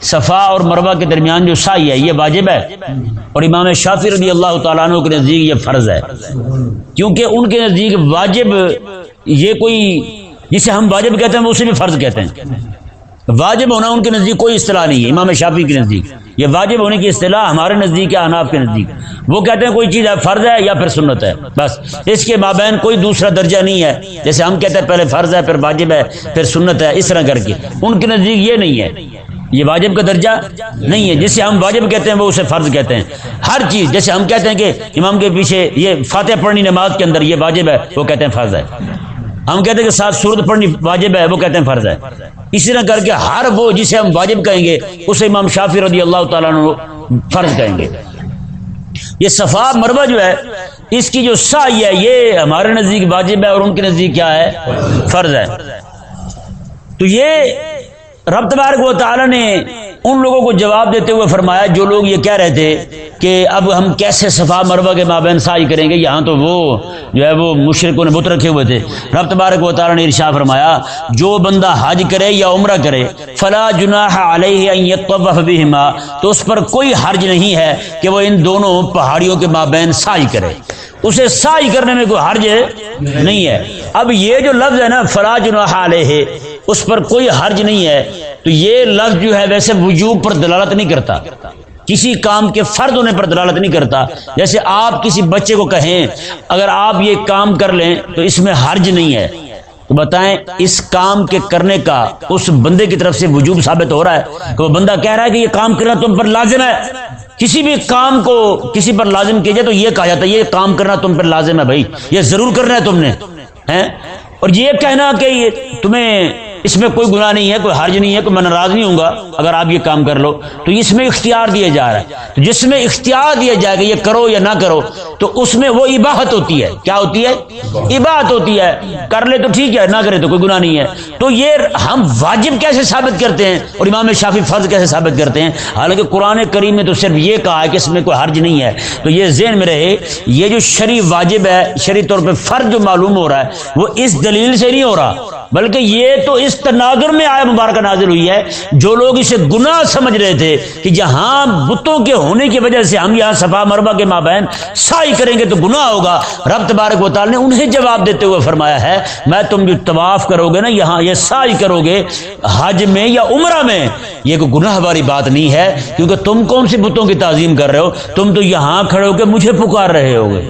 Speaker 1: صفا اور مروہ کے درمیان جو سائی ہے، یہ واجب ہے۔ اور امام شافی رضی اللہ تعالیٰ عنہ کے نزدیک یہ فرض ہے۔ کیونکہ ان کے نزدیک واجب یہ کوئی، جسے ہم واجب کہتے ہیں، وہ اسے بھی فرض کہتے ہیں۔ واجب ہونا ان کے نزدیک کوئی اصطلاح نہیں ہے، امام شافی کے نزدیک۔ یہ واجب ہونے کی اصطلاح ہمارے نزدیک ہے اناف کے نزدیک۔ وہ کہتے ہیں کوئی چیز ہے، فرض ہے یا پھر سنت ہے۔ بس، اس کے مابین کوئی دوسرا درجہ نہیں ہے۔ جیسے ہم کہتے ہیں پہلے فرض ہے، پھر واجب ہے، پھر سنت ہے، اس طرح کر کے۔ ان کے نزدیک یہ نہیں ہے۔ یہ واجب کا درجہ نہیں ہے۔ جسے ہم واجب کہتے ہیں، وہ اسے فرض کہتے ہیں۔ ہر چیز، جیسے ہم کہتے ہیں کہ امام کے پیچھے یہ فاتح پڑھنی نماز کے اندر یہ واجب ہے، وہ کہتے ہیں فرض ہے۔ ہم کہتے ہیں کہ ساتھ سورت پڑھنی واجب ہے، وہ کہتے ہیں فرض ہے۔ اسی طرح کر کے ہر وہ جسے ہم واجب کہیں گے، اسے امام شافی رضی اللہ تعالیٰ فرض کہیں گے۔ یہ صفا مربع جو ہے، اس کی جو سائی ہے، یہ ہمارے نزدیک واجب ہے اور ان کے نزدیک کیا ہے؟ فرض ہے۔ تو یہ رب تبارک و نے ان لوگوں کو جواب دیتے ہوئے فرمایا، جو لوگ یہ کہہ رہے تھے کہ اب ہم کیسے صفا مربع کے مابین سائی کریں گے؟ یہاں تو وہ جو ہے وہ مشرقوں نے بت رکھے ہوئے تھے۔ رب تبارک و تعالی نے ارشاد فرمایا، جو بندہ حج کرے یا عمرہ کرے، فلا جناح علیہ ان یطوف بہما۔ تو اس پر کوئی حرج نہیں ہے کہ وہ ان دونوں پہاڑیوں کے مابین سائی کرے۔ اسے سائی کرنے میں کوئی حرج نہیں ہے۔ اب یہ جو لفظ ہے نا، فلا جناح علیہ، اس پر کوئی حرج نہیں ہے۔ تو یہ لفظ جو ہے، ویسے وجوب پر دلالت نہیں کرتا۔ کسی کام کے فرد ہونے پر دلالت نہیں کرتا۔ جیسے آپ کسی بچے کو کہیں، اگر آپ یہ کام کر لیں تو اس میں حرج نہیں ہے۔ تو بتائیں، اس کام کے کرنے کا اس بندے کی طرف سے وجوب ثابت ہو رہا ہے کہ وہ بندہ کہہ رہا ہے کہ یہ کام کرنا تم پر لازم ہے۔ کسی بھی کام کو کسی پر لازم کیجیے تو یہ کہا جاتا ہے، یہ کام کرنا تم پر لازم ہے بھائی، یہ ضرور کرنا ہے تم نے اور یہ کہنا کہ یہ تمہیں اس میں کوئی گناہ نہیں ہے، کوئی حرج نہیں ہے کوئی میں ناراض نہیں ہوں گا، اگر آپ یہ کام کر لو۔ تو اس میں اختیار دیا جا رہا ہے۔ تو جس میں اختیار دیا جائے گا، یہ کرو یا نہ کرو، تو اس میں وہ عباہت ہوتی ہے۔ کیا ہوتی ہے؟ عباہت ہوتی ہے۔ کر لے تو ٹھیک ہے، نہ کرے تو کوئی گناہ نہیں ہے۔ تو یہ ہم واجب کیسے ثابت کرتے ہیں؟ اور امام شافی فرض کیسے ثابت کرتے ہیں؟ حالانکہ قرآن کریم نے تو صرف یہ کہا ہے کہ اس میں کوئی حرج نہیں ہے۔ تو یہ ذہن میں رہے، یہ جو شریف واجب ہے شریف طور پہ فرض جو معلوم ہو رہا ہے، وہ اس دلیل سے نہیں ہو رہا۔ بلکہ یہ تو اس تناظر میں آیا مبارکہ نازل ہوئی ہے، جو لوگ اسے گناہ سمجھ رہے تھے کہ جہاں بتوں کے ہونے کی وجہ سے ہم یہاں صفا مربع کے مابین سائی کریں گے تو گناہ ہوگا۔ رب تبارک و تعالی نے انہیں جواب دیتے ہوئے فرمایا ہے، میں تم جو طواف کرو گے نا، یہاں یہ سائی کرو گے، حج میں یا عمرہ میں، یہ کوئی گناہ والی بات نہیں ہے، کیونکہ تم کون سی بتوں کی تعظیم کر رہے ہو؟ تم تو یہاں کھڑے ہو کے مجھے پکار رہے ہو گے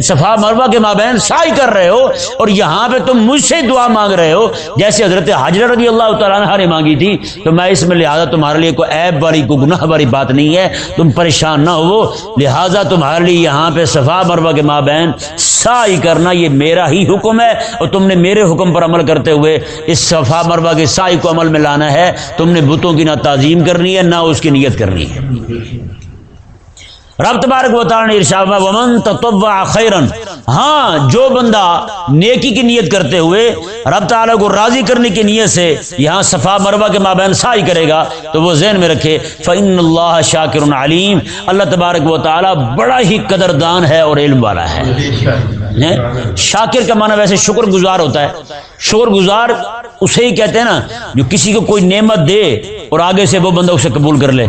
Speaker 1: صفا مربع کے مابین سائی کر رہے ہو اور یہاں پہ تم مجھ سے دعا مانگ رہے ہو۔ جیسے حضرت حضرت رضی اللہ تعالیٰ نے مانگی تھی، تو میں اس میں لہٰذا تمہارے لیے کوئی عیب والی، کوئی گناہ والی بات نہیں ہے۔ تم پریشان نہ ہو لہٰذا تمہارے لیے یہاں پہ صفا مربع کے ماں بہن سائی کرنا یہ میرا ہی حکم ہے۔ اور تم نے میرے حکم پر عمل کرتے ہوئے اس صفا مربع کے سائی کو عمل میں لانا ہے۔ تم نے بتوں کی نہ تعظیم کرنی ہے، نہ اس کی نیت کرنی ہے۔ رب تبارک و تعالی نے ارشاد میں ومن تطوع خیرن ہاں جو بندہ نیکی کی نیت کرتے ہوئے رب تعالی کو راضی کرنے کی نیت سے یہاں صفا مروہ کے مابین سائی کرے گا تو وہ ذہن میں رکھے فإن اللہ شاکر علیم اللہ تبارک و تعالی بڑا ہی قدردان ہے اور علم والا ہے۔ ہیں؟ شاکر کا معنی ویسے شکر گزار ہوتا ہے۔ شکر گزار اسے ہی کہتے ہیں نا جو کسی کو کوئی نعمت دے اور آگے سے وہ بندہ اسے قبول کر لے۔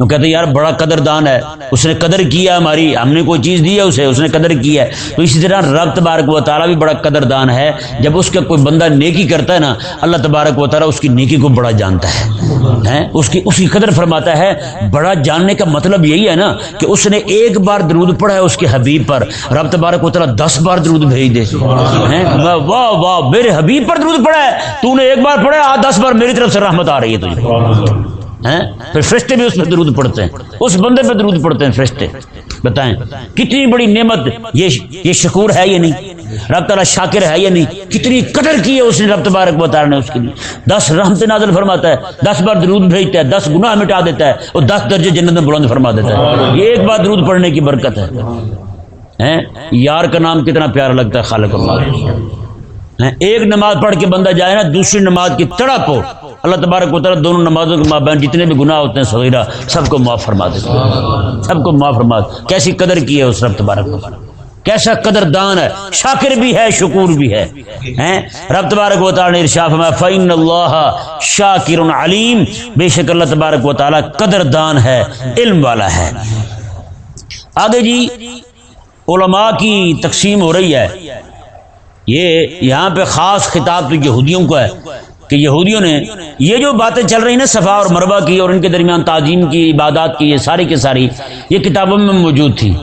Speaker 1: وہ کہتے ہیں، یار بڑا قدردان ہے، اس نے قدر کیا ہماری، ہم نے کوئی چیز دی ہے اسے، اس نے قدر کیا ہے۔ تو اسی طرح رب تبارک و تعالیٰ بھی بڑا قدردان ہے۔ جب اس کا کوئی بندہ نیکی کرتا ہے نا، اللہ تبارک و تعالیٰ اس کی نیکی کو بڑا جانتا ہے۔ اس کی اس کی قدر فرماتا ہے۔ بڑا جاننے کا مطلب یہی ہے نا کہ اس نے ایک بار درود پڑھا ہے اس کے حبیب پر۔ رب تبارک و تعالیٰ دس بار درود بھیج دے۔ واہ واہ میرے حبیب پر درود پڑھا ہے۔ تو نے ایک بار پڑھا دس بار میری طرف سے رحمت آ رہی ہے تجھے۔ ہیں؟ پھر فرشتے بھی اس پہ درود پڑھتے ہیں۔ اس بندے پہ درود پڑھتے ہیں فرشتے۔ بتائیں، کتنی بڑی نعمت، یہ یہ شکور ہے یا نہیں؟ رب تعالیٰ شاکر ہے یا نہیں؟ کتنی قدر کی ہے اس نے رب تبارک و تعالیٰ نے اس کے لیے؟ دس رحمت نازل فرماتا ہے، دس بار درود بھیجتا ہے، دس گناہ مٹا دیتا ہے اور دس درجے جنت میں بلند فرما دیتا ہے۔ یہ ایک بار درود پڑھنے کی برکت ہے۔ یار کا نام کتنا پیارا لگتا ہے، خالق اللہ۔ ایک نماز پڑھ کے بندہ جائے نا، دوسری نماز کی تڑپ ہو۔ اللہ تبارک و تعالیٰ دونوں نمازوں کے مابین جتنے بھی گناہ ہوتے ہیں صغیرہ سب کو معاف فرما دیتے ہیں سب کو معاف فرما دیتے کیسی قدر کی ہے اس رب تبارک و تعالیٰ؟ کیسا قدر دان ہے۔ شاکر بھی ہے، شکور بھی ہے۔ رب تبارک و تعالیٰ نے ارشاد فرمایا، فإن اللہ شاکر علیم بے شک اللہ تبارک و تعالیٰ قدر دان ہے، علم والا ہے۔ آگے جی علماء کی تقسیم ہو رہی ہے۔ یہ یہاں پہ خاص خطاب تو یہودیوں کا ہے کہ یہودیوں نے یہ جو باتیں چل رہی نا، صفا اور مربع کی اور ان کے درمیان تعظیم کی، عبادات کی، یہ ساری کی ساری، یہ کتابوں میں موجود تھی۔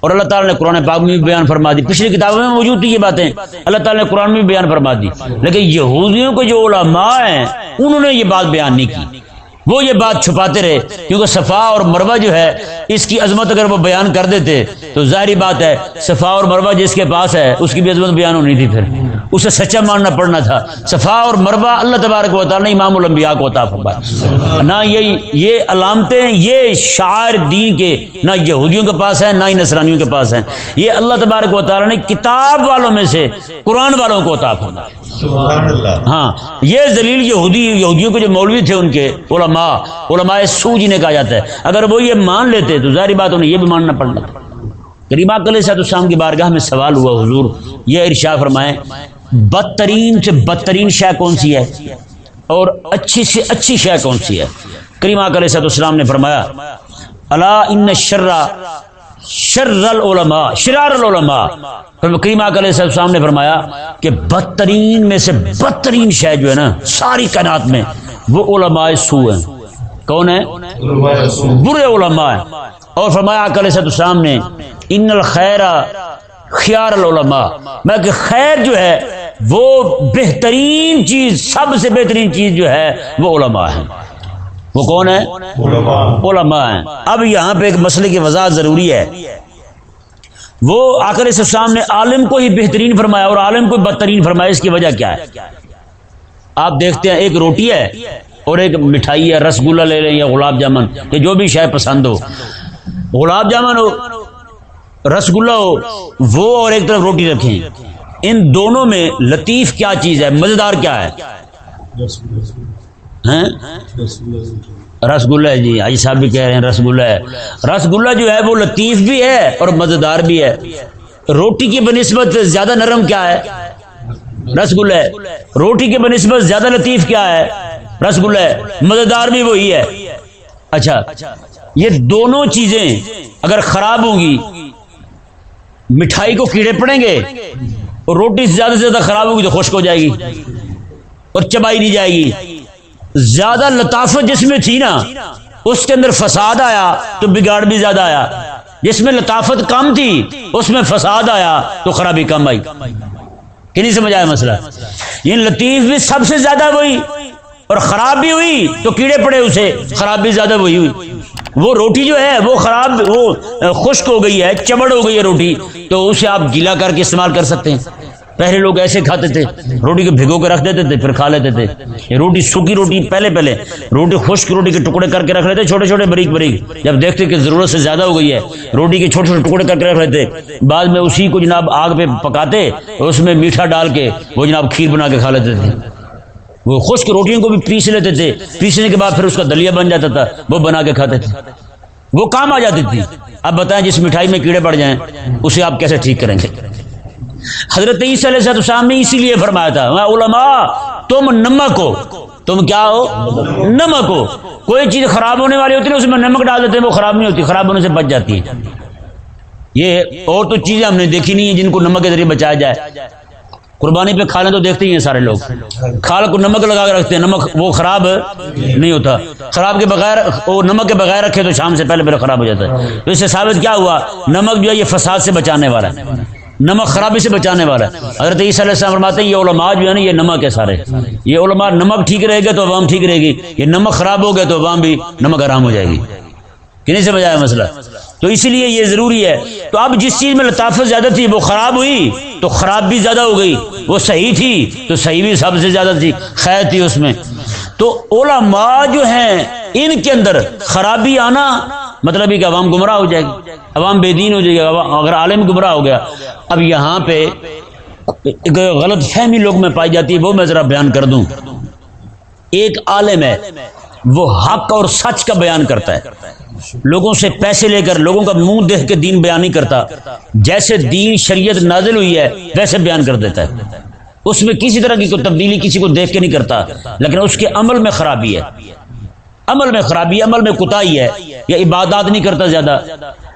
Speaker 1: اور اللہ تعالیٰ نے قرآن پاک میں بھی بیان فرما دی۔ پچھلی کتابوں میں موجود تھی یہ باتیں۔ اللہ تعالیٰ نے قرآن میں بھی بیان فرما دی۔ لیکن یہودیوں کے جو علماء ہیں، انہوں نے یہ بات بیان نہیں کی۔ وہ یہ بات چھپاتے رہے کیونکہ صفا اور مربع جو ہے اس کی عظمت اگر وہ بیان کر دیتے تو ظاہری بات ہے صفا اور مربع جس کے پاس ہے اس کی بھی عظمت بیان ہونی تھی پھر۔ اسے سچا ماننا پڑنا تھا۔ صفا اور مربع اللہ تبارک و تعالیٰ نے امام الانبیاء کو عطا فرمایا۔ نہ یہ یہ علامتیں یہ شاعر دین کے نہ یہودیوں کے پاس ہیں نہ ہی نصرانیوں کے پاس ہیں۔ یہ اللہ تبارک و تعالیٰ نے کتاب والوں میں سے قرآن والوں کو عطا فرمایا۔ ہاں یہ دلیل یہودی یہودیوں کے جو مولوی تھے ان کے علماء علماء سو جنہیں کہا جاتا ہے۔ اگر وہ یہ مان لیتے تو ظاہری بات انہیں یہ بھی ماننا پڑنا تھا قریبا کل صاحب السلام کی بارگاہ میں سوال ہوا، حضور، یہ ارشا فرمائے، بدترین سے بدترین شے کون سی ہے؟ اور اچھی سے اچھی شے کون سی ہے؟ کریمہ کل صاحب السلام نے فرمایا اللہ ان شرا شر العلماء، شرار العلماء۔ پھر کریمہ علیہ السلام نے فرمایا کہ بدترین میں سے بدترین شے جو ہے نا، ساری کائنات میں وہ علماء سو ہیں۔ کون ہے برے علماء ہیں۔ اور فرمایا علیہ السلام نے، ان الخیر خیار العلماء میں کہ خیر جو ہے، وہ بہترین چیز، سب سے بہترین چیز جو ہے، وہ علماء ہیں۔ وہ کون ہے علماء ہیں۔ اب یہاں پہ ایک مسئلے کی وضاحت ضروری ہے۔ وہ آکر اسلام نے عالم کو ہی بہترین فرمایا اور عالم کو بدترین فرمایا، اس کی وجہ کیا ہے؟ آپ دیکھتے ہیں ایک روٹی ہے اور ایک مٹھائی ہے رس گلا لے لیں یا گلاب جامن، یا جو بھی شاید پسند ہو۔ گلاب جامن ہو رس گلا ہو، وہ اور ایک طرف روٹی رکھیں۔ ان دونوں میں لطیف کیا چیز ہے؟ مزیدار کیا ہے؟ رس گلا ہے جی آئی صاحب بھی کہہ رہے ہیں رس گلا ہے۔ رس گلا جو ہے وہ لطیف بھی ہے اور مزیدار بھی ہے۔ روٹی کی بنسبت زیادہ نرم کیا ہے؟ رس گلا ہے۔ روٹی کی بنسبت زیادہ لطیف کیا ہے؟ رس گلا ہے۔ مزیدار بھی وہی ہے۔ اچھا یہ دونوں چیزیں اگر خراب ہوں گی مٹھائی کو کیڑے پڑیں گے اور روٹی زیادہ سے زیادہ خراب ہوگی تو خشک ہو جائے گی اور چبائی نہیں جائے گی۔ زیادہ لطافت جس میں تھی نا، اس کے اندر فساد آیا تو بگاڑ بھی زیادہ آیا۔ جس میں لطافت کم تھی، اس میں فساد آیا تو خرابی کم آئی۔ کہ نہیں سمجھ آیا مسئلہ؟ یہ لطیف بھی سب سے زیادہ وہی اور خراب بھی ہوئی تو کیڑے پڑے اسے، خراب بھی زیادہ وہی ہوئی۔ وہ روٹی جو ہے، وہ خراب، وہ خشک ہو گئی ہے، چمڑ ہو گئی ہے روٹی، تو اسے آپ گیلا کر کے استعمال کر سکتے ہیں۔ پہلے لوگ ایسے کھاتے تھے، روٹی کو بھگو کے رکھ دیتے تھے، پھر کھا لیتے تھے۔ یہ روٹی سوکھی روٹی پہلے پہلے، روٹی خشک روٹی کے ٹکڑے کر کے رکھ لیتے، چھوٹے چھوٹے بریک بریک جب دیکھتے کہ ضرورت سے زیادہ ہو گئی ہے، روٹی کے چھوٹے چھوٹے ٹکڑے کر کے رکھ لیتے۔ بعد میں اسی کو جناب آگ پہ پکاتے، اس میں میٹھا ڈال کے وہ جناب کھیر بنا کے کھا لیتے تھے۔ وہ خشک روٹیوں کو بھی پیس لیتے تھے، پیسنے کے بعد پھر اس کا دلیا بن جاتا تھا، وہ بنا کے کھاتے تھے۔ وہ کام آ جاتی تھی۔ اب بتائیں جس مٹھائی میں کیڑے پڑ جائیں، اسے آپ کیسے ٹھیک کریں گے؟ حضرت عیسی علیہ السلام نے اسی لیے فرمایا تھا ہاں علماء، تم نمک ہو۔ تم کیا ہو؟ نمک ہو۔ کوئی چیز خراب ہونے والی ہوتی ہے اس میں نمک ڈال دیتے ہیں، وہ خراب نہیں ہوتی، خراب ہونے سے بچ جاتی ہے۔ یہ اور تو چیزیں ہم نے دیکھی نہیں ہیں جن کو نمک کے ذریعے بچایا جائے۔ قربانی پہ کھالیں تو دیکھتے ہی ہیں سارے لوگ۔ کھال کو نمک لگا کے رکھتے ہیں، نمک وہ خراب نہیں ہوتا۔ خراب کے بغیر وہ نمک کے بغیر رکھے تو شام سے پہلے پہلے خراب ہو جاتا ہے۔ تو اس سے ثابت کیا ہوا؟ نمک جو ہے یہ فساد سے بچانے والا ہے۔ نمک خرابی سے بچانے والا ہے۔ اگر تو عیسی علیہ السلام فرماتے ہیں، یہ علماء جو ہے نا، یہ نمک ہے سارے۔ یہ علماء نمک ٹھیک رہے گا تو عوام ٹھیک رہے گی۔ یہ نمک خراب ہو گیا تو عوام بھی نمک آرام ہو جائے گی۔ کہ نہیں سمجھ آیا مسئلہ؟ تو اسی لیے یہ ضروری ہے۔ تو اب جس چیز میں لطافت زیادہ تھی، وہ خراب ہوئی، تو خراب بھی زیادہ ہو گئی۔ وہ صحیح تھی، تو صحیح بھی سب سے زیادہ تھی۔ خیر تھی اس میں۔ تو علماء جو ہیں، ان کے اندر خرابی آنا مطلب یہ کہ عوام گمراہ ہو جائے گی۔ عوام بے دین ہو جائے گا اگر عالم گمراہ ہو گیا۔ اب یہاں پہ ایک غلط فہمی لوگ میں پائی جاتی ہے، وہ میں ذرا بیان کر دوں۔ ایک عالم ہے، وہ حق اور سچ کا بیان کرتا ہے۔ لوگوں سے پیسے لے کر، لوگوں کا منہ دیکھ کے دین بیان نہیں کرتا۔ جیسے دین شریعت نازل ہوئی ہے، ویسے بیان کر دیتا ہے۔ اس میں کسی طرح کی کوئی تبدیلی کسی کو دیکھ کے نہیں کرتا، لیکن اس کے عمل میں خرابی ہے۔ عمل میں خرابی عمل میں کتا ہی ہے یا عبادات نہیں کرتا زیادہ۔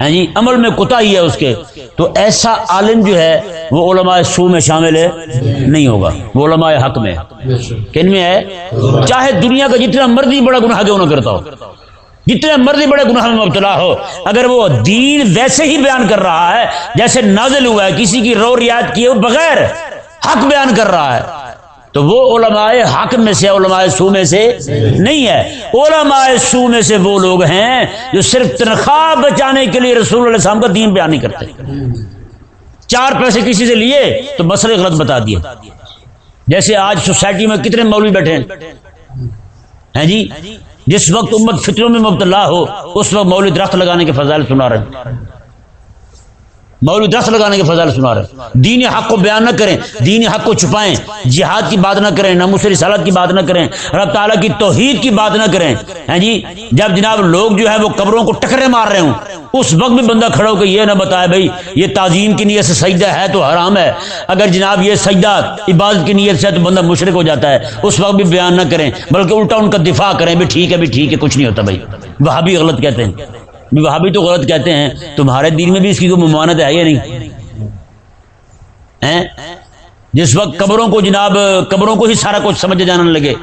Speaker 1: ہاں جی عمل میں کتا ہی ہے اس کے۔ تو ایسا عالم جو ہے، وہ علماء سو میں شامل ہے، نہیں ہوگا۔ وہ علماء حق میں۔ کن میں ہے؟ چاہے دنیا کا جتنا مرضی بڑا گناہ کیوں نہ کرتا ہو، جتنے مرضی بڑے گناہ میں مبتلا ہو، اگر وہ دین ویسے ہی بیان کر رہا ہے، جیسے نازل ہوا ہے، کسی کی رو ریاد کیے بغیر حق بیان کر رہا ہے۔ تو وہ علماء حق میں سے، علماء سو میں سے نہیں ہے۔ علماء سو میں سے وہ لوگ ہیں جو صرف تنخواہ بچانے کے لیے رسول اللہ السلام کا دین بیان نہیں کرتے۔ چار پیسے کسی سے لیے تو مسئلے غلط بتا دیے۔ جیسے آج سوسائٹی میں کتنے مولوی بیٹھے ہیں جی؟ جس وقت امت فطروں میں مبتلا ہو، اس وقت مولوی درخت لگانے کے فضائل سنا رہے ہیں۔ مولوی درخت لگانے کے فضائل سنا رہے دین حق کو بیان نہ کریں دین حق کو چھپائیں۔ جہاد کی بات نہ کریں نموس رسالت کی بات نہ کریں، رب تعالیٰ کی توحید کی بات نہ کریں۔ ہیں جی؟ جب جناب لوگ جو ہے وہ قبروں کو ٹکرے مار رہے ہوں، اس وقت بھی بندہ کھڑا ہو کہ یہ نہ بتائے، بھائی، یہ تعظیم کی نیت سے سجدہ ہے تو حرام ہے۔ اگر جناب یہ سجدہ عبادت کی نیت سے تو بندہ مشرق ہو جاتا ہے۔ اس وقت بھی بیان نہ کریں، بلکہ الٹا ان کا دفاع کریں، بھی ٹھیک ہے، بھی ٹھیک ہے، کچھ نہیں ہوتا، بھائی۔ وہ بھی غلط کہتے ہیں۔ وہاں بھی تو غلط کہتے ہیں، تمہارے دین میں بھی اس کی کوئی ممانت ہے یا نہیں؟ جس وقت قبروں کو جناب، قبروں کو ہی سارا کچھ سمجھ جانے لگے۔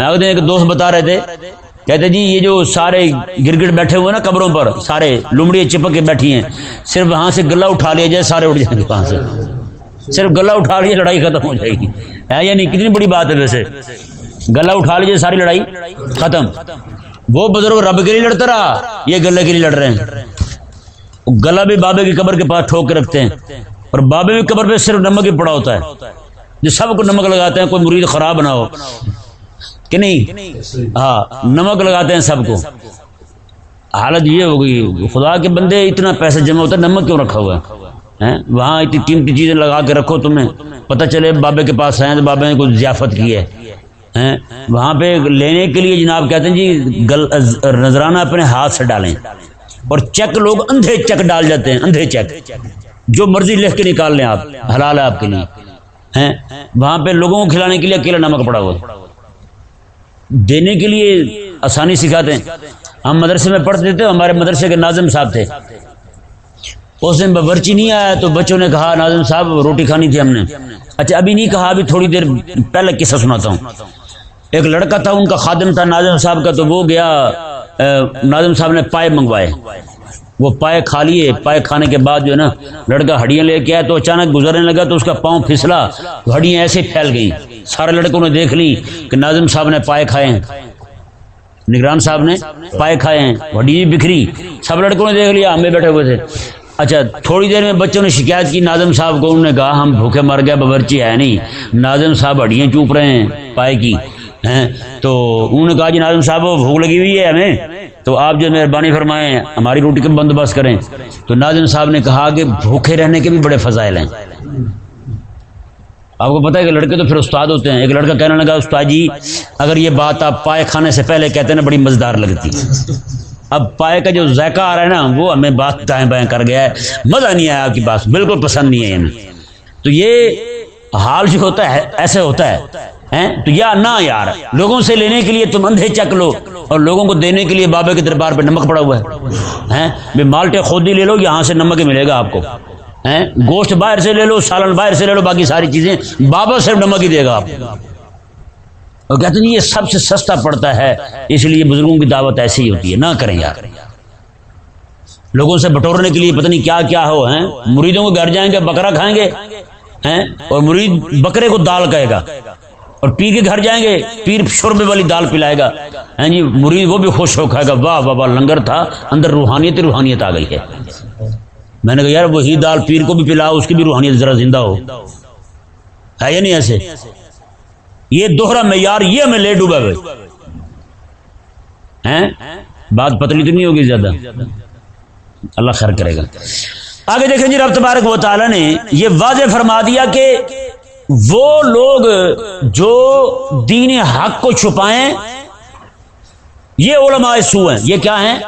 Speaker 1: ایک دوست بتا رہے تھے، کہتے جی یہ جو سارے گرگٹ بیٹھے ہوئے نا قبروں پر، سارے لمڑی چپک کے بیٹھی ہیں، صرف وہاں سے گلا اٹھا لیا جائے، سارے اٹھ جائیں گے وہاں سے۔ صرف گلا اٹھا لیا، لڑائی ختم ہو جائے گی۔ ہے یا نہیں؟ کتنی بڑی بات ہے ویسے۔ گلا اٹھا لیجیے ساری لڑائی ختم۔ وہ بزرگ رب کے لیے لڑتا رہا، یہ گلے کے لیے لڑ رہے ہیں۔ گلا بھی بابے کی قبر کے پاس ٹھوک کے رکھتے ہیں۔ اور بابے کی قبر پہ صرف نمک ہی پڑا ہوتا ہے۔ جو سب کو نمک لگاتے ہیں، کوئی مرید خراب نہ ہو۔ کہ نہیں؟ ہاں نمک لگاتے ہیں سب کو۔ حالت یہ ہو گئی، خدا کے بندے اتنا پیسہ جمع ہوتا ہے، نمک کیوں رکھا ہوا ہے؟ وہاں اتنی قیمتی چیزیں لگا کے رکھو تمہیں۔ پتہ چلے، بابے کے پاس آئے تو بابے نے کوئی ضیافت کی ہے۔ وہاں پہ لینے کے لیے جناب کہتے ہیں جی گل نذرانہ اپنے ہاتھ سے ڈالیں۔ اور چیک لوگ اندھے چیک ڈال جاتے ہیں، اندھے چیک۔ جو مرضی لکھ کے نکال لیں آپ، حلال ہے آپ کے لیے۔ وہاں پہ لوگوں کو کھلانے کے لیے اکیلا نمک پڑا ہوا۔ دینے کے لیے آسانی سکھاتے ہیں۔ ہم مدرسے میں پڑھتے تھے، ہمارے مدرسے کے ناظم صاحب تھے۔ اس دن برچی نہیں آیا تو بچوں نے کہا، ناظم صاحب، روٹی کھانی تھی ہم نے۔ اچھا ابھی نہیں کہا، ابھی تھوڑی دیر پہلے قصہ سناتا ہوں۔ ایک لڑکا تھا، ان کا خادم تھا ناظم صاحب کا، تو وہ گیا ناظم صاحب نے پائے منگوائے۔ وہ پائے کھا لیے، پائے کھانے کے بعد جو ہے نا، لڑکا ہڈیاں لے کے آیا، تو اچانک گزرنے لگا، تو اس کا پاؤں پھسلا، ہڈیاں ایسے پھیل گئیں۔ سارے لڑکوں نے دیکھ لی کہ ناظم صاحب نے پائے کھائے ہیں۔ نگران صاحب نے پائے کھائے ہیں، ہڈی بکھری۔ سب لڑکوں نے دیکھ لیا ہمیں بیٹھے ہوئے تھے۔ اچھا تھوڑی دیر میں بچوں نے شکایت کی، ناظم صاحب کو انہوں نے کہا، ہم بھوکے مر گئے باورچی ہے نہیں۔ ناظم صاحب ہڈیاں چوپ رہے ہیں، پائے کی۔ ہیں؟ تو انہوں نے کہا جی ناظم صاحب بھوک لگی ہوئی ہے ہمیں۔ تو آپ جو مہربانی فرمائیں، ہماری روٹی کا بندوبست کریں۔ تو ناظم صاحب نے کہا کہ بھوکے رہنے کے بھی بڑے فضائل ہیں۔ آپ کو پتا ہے کہ لڑکے تو پھر استاد ہوتے ہیں۔ ایک لڑکا کہنے لگا، استاد جی اگر یہ بات آپ پائے کھانے سے پہلے کہتے ہیں نا، بڑی مزدار لگتی اب پائے کا جو ذائقہ آ رہا ہے نا، وہ ہمیں بات دائیں بائیں کر گیا ہے۔ مزہ نہیں آیا آپ کی بات، بالکل پسند نہیں ہے ہمیں تو یہ حال جو ہوتا ہے، ایسے ہوتا ہے۔ تو یا نہ یار، لوگوں سے لینے کے لیے تم اندھے چک لو اور لوگوں کو دینے کے لیے بابے کے دربار پہ نمک پڑا ہوا ہے۔ مالٹے خود ہی لے لو، یہاں سے نمک ملے گا آپ کو۔ گوشت باہر سے لے لو، سالن باہر سے لے لو، باقی ساری چیزیں بابا صرف نمک ہی دے گا آپ اور کہتے ہیں یہ سب سے سستا پڑتا ہے، اس لیے بزرگوں کی دعوت ایسی ہی ہوتی ہے۔ نہ کریں یار۔ لوگوں سے بٹورنے کے لیے پتہ نہیں کیا کیا ہو، ہیں؟ مریدوں کو گھر جائیں گے، بکرا کھائیں گے اور مرید بکرے کو دال کہے گا۔ اور پیر کے گھر جائیں گے، پیر شربے والی دال پلائے گا۔ ہاں جی مرید وہ بھی خوش ہو کھائے گا، واہ واہ واہ، لنگر تھا، اندر روحانیت روحانیت آ گئی ہے۔ میں نے کہا، یار، وہی دال پیر کو بھی پلاؤ، اس کی بھی روحانیت ذرا زندہ ہو۔ ہے یا نہیں ایسے؟ یہ دوہرا معیار، یہ ہمیں لے ڈوبا ہوئے۔ بات پتلی تو نہیں ہوگی زیادہ۔ اللہ خیر کرے گا۔ آگے دیکھیں جی رب تبارک و تعالی نے یہ واضح فرما دیا کہ وہ لوگ جو دین حق کو چھپائیں، یہ علماء سو ہیں۔ یہ کیا ہیں؟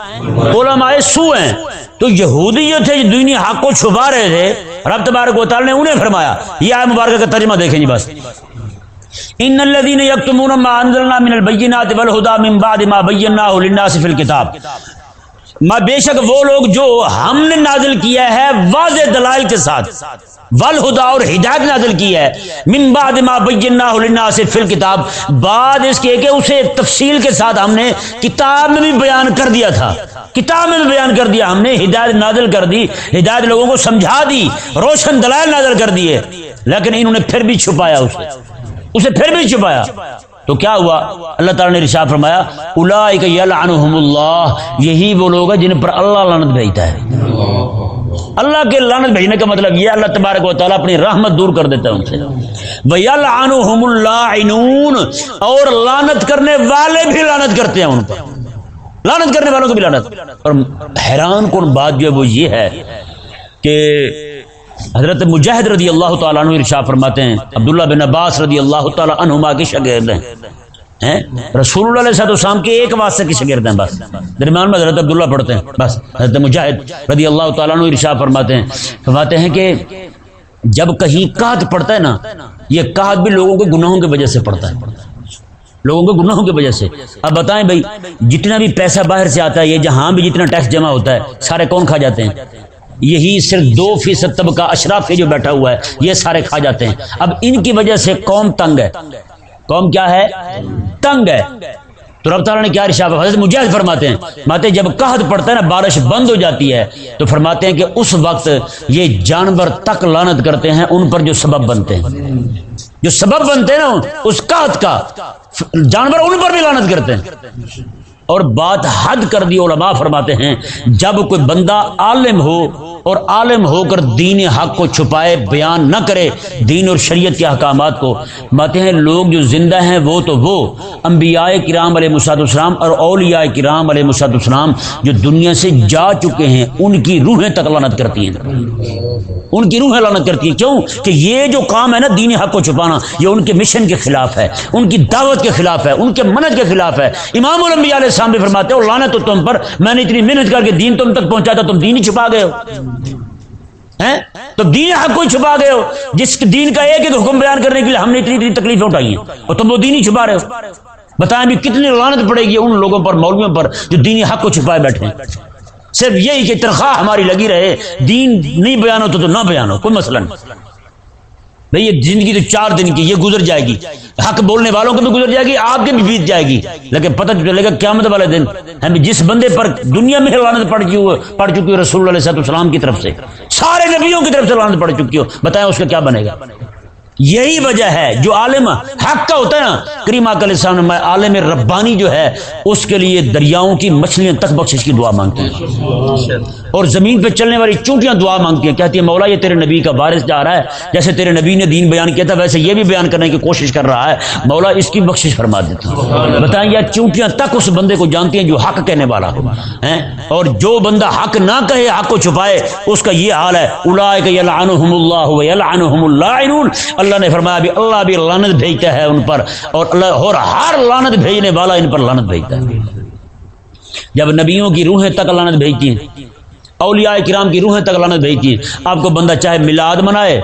Speaker 1: علماء سو ہیں۔ تو یہودی جو تھے، جو دینی حق کو چھپا رہے تھے، رب تبارک و تعالی نے انہیں فرمایا۔ یہ آئے مبارکہ کا ترجمہ دیکھیں جی بس۔ ان الذين يكتمون ما انزلنا من البينات والهدى من بعد ما بيناه للناس في الكتاب ما بے شک وہ لوگ جو ہم نے نازل کیا ہے، واضح دلائل کے ساتھ۔ والہدا اور ہدایت نازل کی ہے۔ من بعد ما بیناہ للناس فی الکتاب، بعد اس کے کہ اسے تفصیل کے ساتھ ہم نے کتاب میں بھی بیان کر دیا تھا۔ کتاب میں بھی بیان کر دیا، ہم نے ہدایت نازل کر دی، ہدایت لوگوں کو سمجھا دی، روشن دلائل نازل کر دیے۔ لیکن انہوں نے پھر بھی چھپایا اسے۔ اسے پھر بھی چھپایا۔ تو کیا ہوا؟ اللہ تعالیٰ نے رشا فرمایا اللہ، یہی وہ لوگ ہیں جن پر اللہ لعنت بھیجتا ہے۔ اللہ کے لعنت بھیجنے کا مطلب یہ اللہ تبارک و تعالیٰ اپنی رحمت دور کر دیتا ہے ان سے۔ وَيَلْعَنُهُمُ اللَّاعِنُونَ۔ اور لعنت کرنے والے بھی لعنت کرتے ہیں ان پر۔ لعنت کرنے والوں کو بھی لعنت۔ اور حیران کن بات جو ہے، وہ یہ ہے کہ حضرت مجاہد رضی اللہ تعالیٰ عنہ ارشا فرماتے ہیں، عبداللہ بن عباس رضی اللہ تعالیٰ عنہما کے شگرد ہیں۔ رسول اللہ علیہ السلام کے ایک واسطے کے شگرد ہیں، بس۔ درمیان میں حضرت عبداللہ پڑھتے ہیں، بس۔ حضرت مجاہد رضی اللہ تعالیٰ عنہ ارشا فرماتے ہیں فرماتے ہیں کہ جب کہیں قحط پڑتا ہے نا، یہ قحط بھی لوگوں کے گناہوں کی وجہ سے پڑتا ہے۔ لوگوں کے گناہوں کی وجہ سے۔ اب بتائیں بھائی، جتنا بھی پیسہ باہر سے آتا ہے، یہ جہاں بھی جتنا ٹیکس جمع ہوتا ہے، سارے کون کھا جاتے ہیں؟ یہی صرف دو فیصد طبقہ اشراف جو بیٹھا ہوا ہے، یہ سارے کھا جاتے ہیں۔ اب ان کی وجہ سے قوم تنگ ہے۔ قوم کیا ہے؟ تنگ ہے۔ تو رب تعالیٰ نے کیا رشاف حضرت مجاہد فرماتے ہیں ماتے جب قحط پڑتا ہے نا، بارش بند ہو جاتی ہے، تو فرماتے ہیں کہ اس وقت یہ جانور تک لانت کرتے ہیں، ان پر جو سبب بنتے ہیں۔ جو سبب بنتے ہیں نا، اس قحط کا، جانور ان پر بھی لانت کرتے ہیں۔ اور بات حد کر دی علماء فرماتے ہیں، جب کوئی بندہ عالم ہو اور عالم ہو کر دین حق کو چھپائے، بیان نہ کرے دین اور شریعت کے احکامات کو ماتے ہیں لوگ جو زندہ ہیں وہ تو وہ انبیاء کرام علیہ مساد السلام اور اولیاء کرام علیہ مساد السلام جو دنیا سے جا چکے ہیں، ان کی روحیں تک لانت کرتی ہیں۔ ان کی روحیں لانت کرتی ہیں۔ کیوں؟ کہ یہ جو کام ہے نا دین حق کو چھپانا، یہ ان کے مشن کے خلاف ہے، ان کی دعوت کے خلاف ہے، ان کے منت کے خلاف ہے۔ امام الانبیاء علیہ السلام بھی فرماتے ہو لانا تو تم پر، میں نے اتنی محنت کر کے دین تم تک پہنچا تھا تم دین ہی چھپا گئے ہو۔ تو دین حق کو چھپا گئے ہو۔ جس دین کا ایک ایک حکم بیان کرنے کے لیے ہم نے اتنی اتنی تکلیفیں اٹھائی ہیں۔ اور تم وہ دین ہی چھپا رہے ہو۔ بتائیں بھی کتنی لانت پڑے گی ان لوگوں پر، مولویوں پر، جو دینی حق کو چھپائے بیٹھے صرف یہی کہ تنخواہ ہماری لگی رہے۔ دین نہیں بیان ہو تو نہ بیان ہو، کوئی مسئلہ نہیں۔ بھئی یہ زندگی تو چار دن کی، یہ گزر جائے گی۔ حق بولنے والوں کو بھی گزر جائے گی، آپ کے بھی بیت جائے گی۔ لیکن پتہ چلے گا قیامت والے دن۔ ہمیں جس بندے پر دنیا میں لانت پڑ چکی ہو پڑ چکی ہو رسول اللہ علیہ السلام کی طرف سے۔ سارے نبیوں کی طرف سے لانت پڑ چکی ہو۔ بتائیں اس کا کیا بنے گا؟ یہی وجہ ہے، جو عالم حق کا ہوتا ہے نا کریمہ کل صاحب میں عالم ربانی جو ہے، اس کے لیے دریاؤں کی مچھلیاں تک بخشش کی دعا مانگتی ہیں۔ اور زمین پہ چلنے والی چونٹیاں دعا مانگتی ہیں۔ کہتی ہیں، مولا، یہ تیرے نبی کا بارش جا رہا ہے۔ جیسے تیرے نبی نے دین بیان کیا تھا، ویسے یہ بھی بیان کرنے کی کوشش کر رہا ہے۔ مولا، اس کی بخشش فرما دیتی بتائیں یا چونٹیاں تک اس بندے کو جانتی ہیں جو حق کہنے والا ہے اور جو بندہ حق نہ کہے، حق کو چھپائے، اس کا یہ حال ہے۔ اللہ اللہ نے فرمایا بھی اللہ بھی لانت بھیجتا ہے ان پر اور اللہ اور ہر لانت بھیجنے والا ان پر لانت بھیجتا ہے۔ جب نبیوں کی روحیں تک لانت بھیجتی ہیں، اولیاء کرام کی روحیں تک لانت بھیجتی ہیں، آپ کو بندہ چاہے میلاد منائے،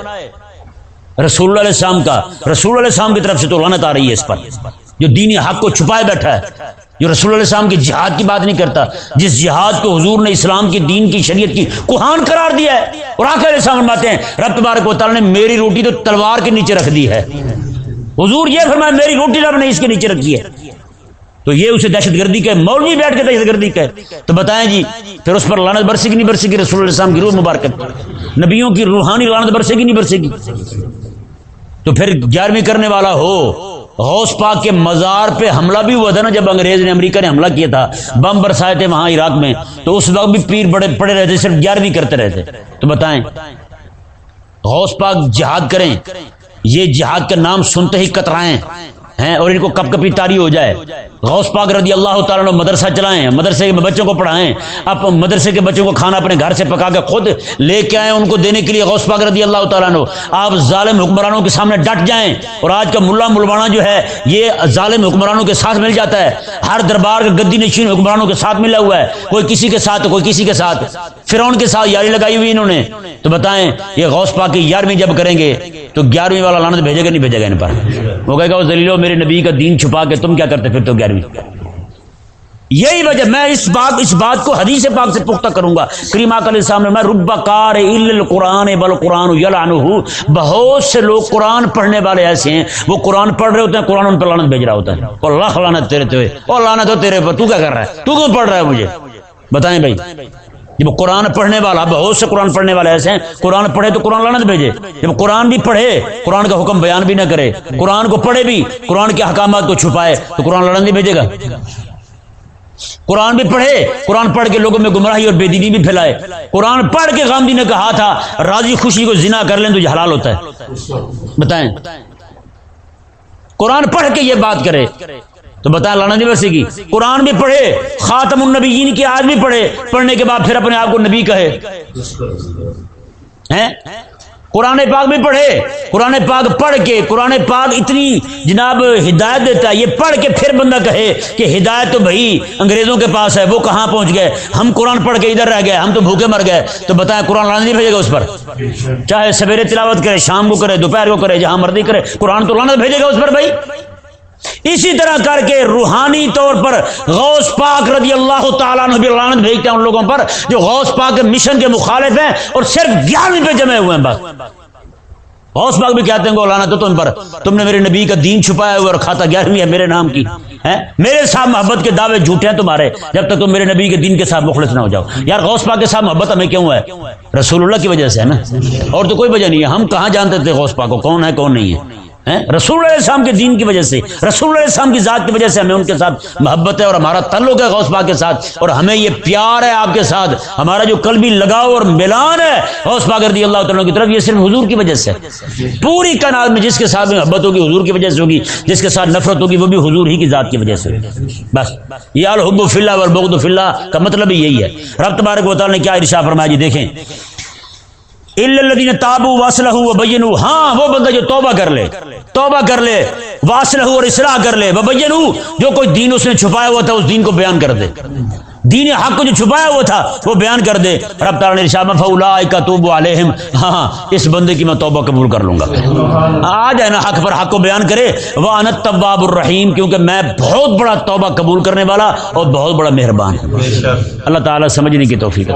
Speaker 1: رسول اللہ علیہ السلام کا، رسول اللہ علیہ السلام کی طرف سے تو لانت آ رہی ہے اس پر۔ جو دینی حق کو چھپائے بیٹھا ہے جو رسول اللہ علیہ السلام کی جہاد کی بات نہیں کرتا، جس جہاد کو حضور نے اسلام کی دین کی شریعت کی کوہان قرار دیا ہے۔ اور آخر علیہ السلام ہیں، رب تبارک و تعالیٰ نے میری روٹی تو تلوار کے نیچے رکھ دی ہے۔ حضور یہ فرمایا، میری روٹی رب نے اس کے نیچے رکھی ہے۔ تو یہ اسے دہشت گردی کہ مولوی بیٹھ کے دہشت گردی کہ تو بتائیں جی پھر اس پر لانت برسے گی نہیں برسے گی رسول اللہ علیہ السلام کی روح مبارکت۔ نبیوں کی روحانی لانت برسے گی نہیں برسے گی تو پھر گیارہویں کرنے والا ہو۔ غوث پاک کے مزار پہ حملہ بھی ہوا تھا نا جب انگریز نے امریکہ نے حملہ کیا تھا۔ بم برسائے تھے وہاں عراق میں۔ تو اس وقت بھی پیر بڑے پڑے رہتے، صرف گیارہویں کرتے رہتے۔ تو بتائیں۔ غوث پاک جہاد کریں۔ یہ جہاد کا نام سنتے ہی کترائیں۔ ہیں اور ان کو کب کبھی تاری ہو جائے۔ غوث پاک رضی اللہ تعالیٰ نے مدرسہ چلائیں، مدرسے کے بچوں کو پڑھائیں۔ اب مدرسے کے بچوں کو کھانا اپنے گھر سے پکا کے خود لے کے آئیں ان کو دینے کے لیے۔ غوث پاک رضی اللہ تعالیٰ نے آپ ظالم حکمرانوں کے سامنے ڈٹ جائیں۔ اور آج کا ملا ملوانا جو ہے، یہ ظالم حکمرانوں کے ساتھ مل جاتا ہے۔ ہر دربار کے گدی نشین حکمرانوں کے ساتھ ملا ہوا ہے۔ کوئی کسی کے ساتھ، کوئی کسی کے ساتھ۔ فرعون کے ساتھ یاری لگائی ہوئی انہوں نے۔ تو بتائیں، یہ غوث پاک کی یارویں جب کریں گے، تو گیارہویں والا لانت بھیجے گا، نہیں بھیجے گا ان پر؟ وہ کہے گا، وہ دلیلو میرے نبی کا دین چھپا کے تم کیا کرتے پھر تو گیارہویں یہی وجہ میں اس بات اس بات کو حدیث پاک سے پختہ کروں گا۔ کریمہ علیہ السلام نے میں رب کار القرآن بل قرآن یلعنہ. بہت سے لوگ قرآن پڑھنے والے ایسے ہیں، وہ قرآن پڑھ رہے ہوتے ہیں، قرآن ان پر لعنت بھیج رہا ہوتا ہے۔ اور لاکھ لعنت تیرے تو اور لعنت ہو تیرے پر تو کیا کر رہا ہے؟ تو کیوں پڑھ رہا ہے مجھے؟ بتائیں بھائی۔ جب قرآن پڑھنے والا بہت سے قرآن پڑھنے والے ایسے ہیں، قرآن پڑھے تو قرآن لانت بھیجے۔ جب قرآن بھی پڑھے، قرآن کا حکم بیان بھی نہ کرے، قرآن کو پڑھے بھی، قرآن کے حکامات کو چھپائے، تو قرآن لڑن نہیں بھیجے گا۔ قرآن بھی پڑھے، قرآن پڑھ کے لوگوں میں گمراہی اور بے دینی بھی پھیلائے۔ قرآن پڑھ کے غامدی نے کہا تھا، راضی خوشی کو زنا کر لیں تو یہ حلال ہوتا ہے۔ بتائیں۔ قرآن پڑھ کے یہ بات کرے۔ تو بتا لانا نہیں بسے گی قرآن بھی پڑھے، خاتم النبیین کی آج بھی پڑھے، پڑھنے کے بعد پھر اپنے آپ کو نبی کہے۔ قرآن پاک بھی پڑھے، قرآن پاک پڑھ کے، قرآن پاک اتنی جناب ہدایت دیتا ہے، یہ پڑھ کے پھر بندہ کہے کہ ہدایت تو بھائی انگریزوں کے پاس ہے، وہ کہاں پہنچ گئے؟ ہم قرآن پڑھ کے ادھر رہ گئے، ہم تو بھوکے مر گئے۔ تو بتائیں قرآن لانا نہیں بھیجے گا اس پر؟ چاہے سویرے تلاوت کرے، شام کو کرے، دوپہر کو کرے، جہاں مرضی کرے، قرآن تو لانا بھیجے گا اس پر بھائی؟ اسی طرح کر کے روحانی طور پر غوث پاک رضی اللہ تعالیٰ لعنت بھیجتے ہیں ان لوگوں پر، جو غوث پاک کے مشن کے مخالف ہیں اور صرف گیارہویں پہ جمے ہوئے ہیں بس۔ غوث پاک بھی کہتے ہیں گو لانا تو تم پر۔ تم نے میرے نبی کا دین چھپایا ہوا اور کھاتا گیارہویں ہے میرے نام کی ہے میرے ساتھ محبت کے دعوے جھوٹے ہیں تمہارے۔ جب تک تم میرے نبی کے دین کے ساتھ مخلص نہ ہو جاؤ۔ یار غوث پاک کے ساتھ محبت ہمیں کیوں ہے؟ رسول اللہ کی وجہ سے ہے نا۔ اور تو کوئی وجہ نہیں ہے۔ ہم کہاں جانتے تھے غوث پاک کو؟ کون ہے، کون نہیں ہے؟ رسول اللہ السلام کے دین کی وجہ سے، رسول اللہ السلام کی ذات کی وجہ سے ہمیں ان کے ساتھ محبت ہے اور ہمارا تعلق ہے غوث پاک کے ساتھ، اور ہمیں یہ پیار ہے آپ کے ساتھ۔ ہمارا جو قلبی لگاؤ اور ملان ہے، غوث پاک رضی اللہ تعالیٰ کی طرف یہ صرف حضور کی وجہ سے۔ پوری کائنات میں جس کے ساتھ محبت ہوگی، حضور کی وجہ سے ہوگی، جس کے ساتھ نفرت ہوگی، وہ بھی حضور ہی کی ذات کی وجہ سے۔ بس یہ الحب فلّہ اور بغد فلّہ کا مطلب ہی یہی ہے۔ رب تبارک و تعالیٰ نے کیا ارشا فرمایا؟ جی دیکھیں۔ الذین تابو واسلہ وبینوا ہاں وہ بندہ جو توبہ کر لے توبہ کر لے واسلہ اور اصلاح کر لے وبینوا جو کوئی دین اس نے چھپایا ہوا تھا اس دین کو بیان کر دے۔ دین حق کو جو چھپایا ہوا تھا وہ بیان کر دے۔ رب تعالی نے ارشاد فاولائک توبوا علیہم ہاں اس بندے کی میں توبہ قبول کر لوں گا۔ آ جائے نا حق پر حق کو بیان کرے۔ وانا التواب الرحیم کیونکہ میں بہت بڑا توبہ قبول کرنے والا اور بہت بڑا مہربان اللہ تعالی سمجھنے کی توفیق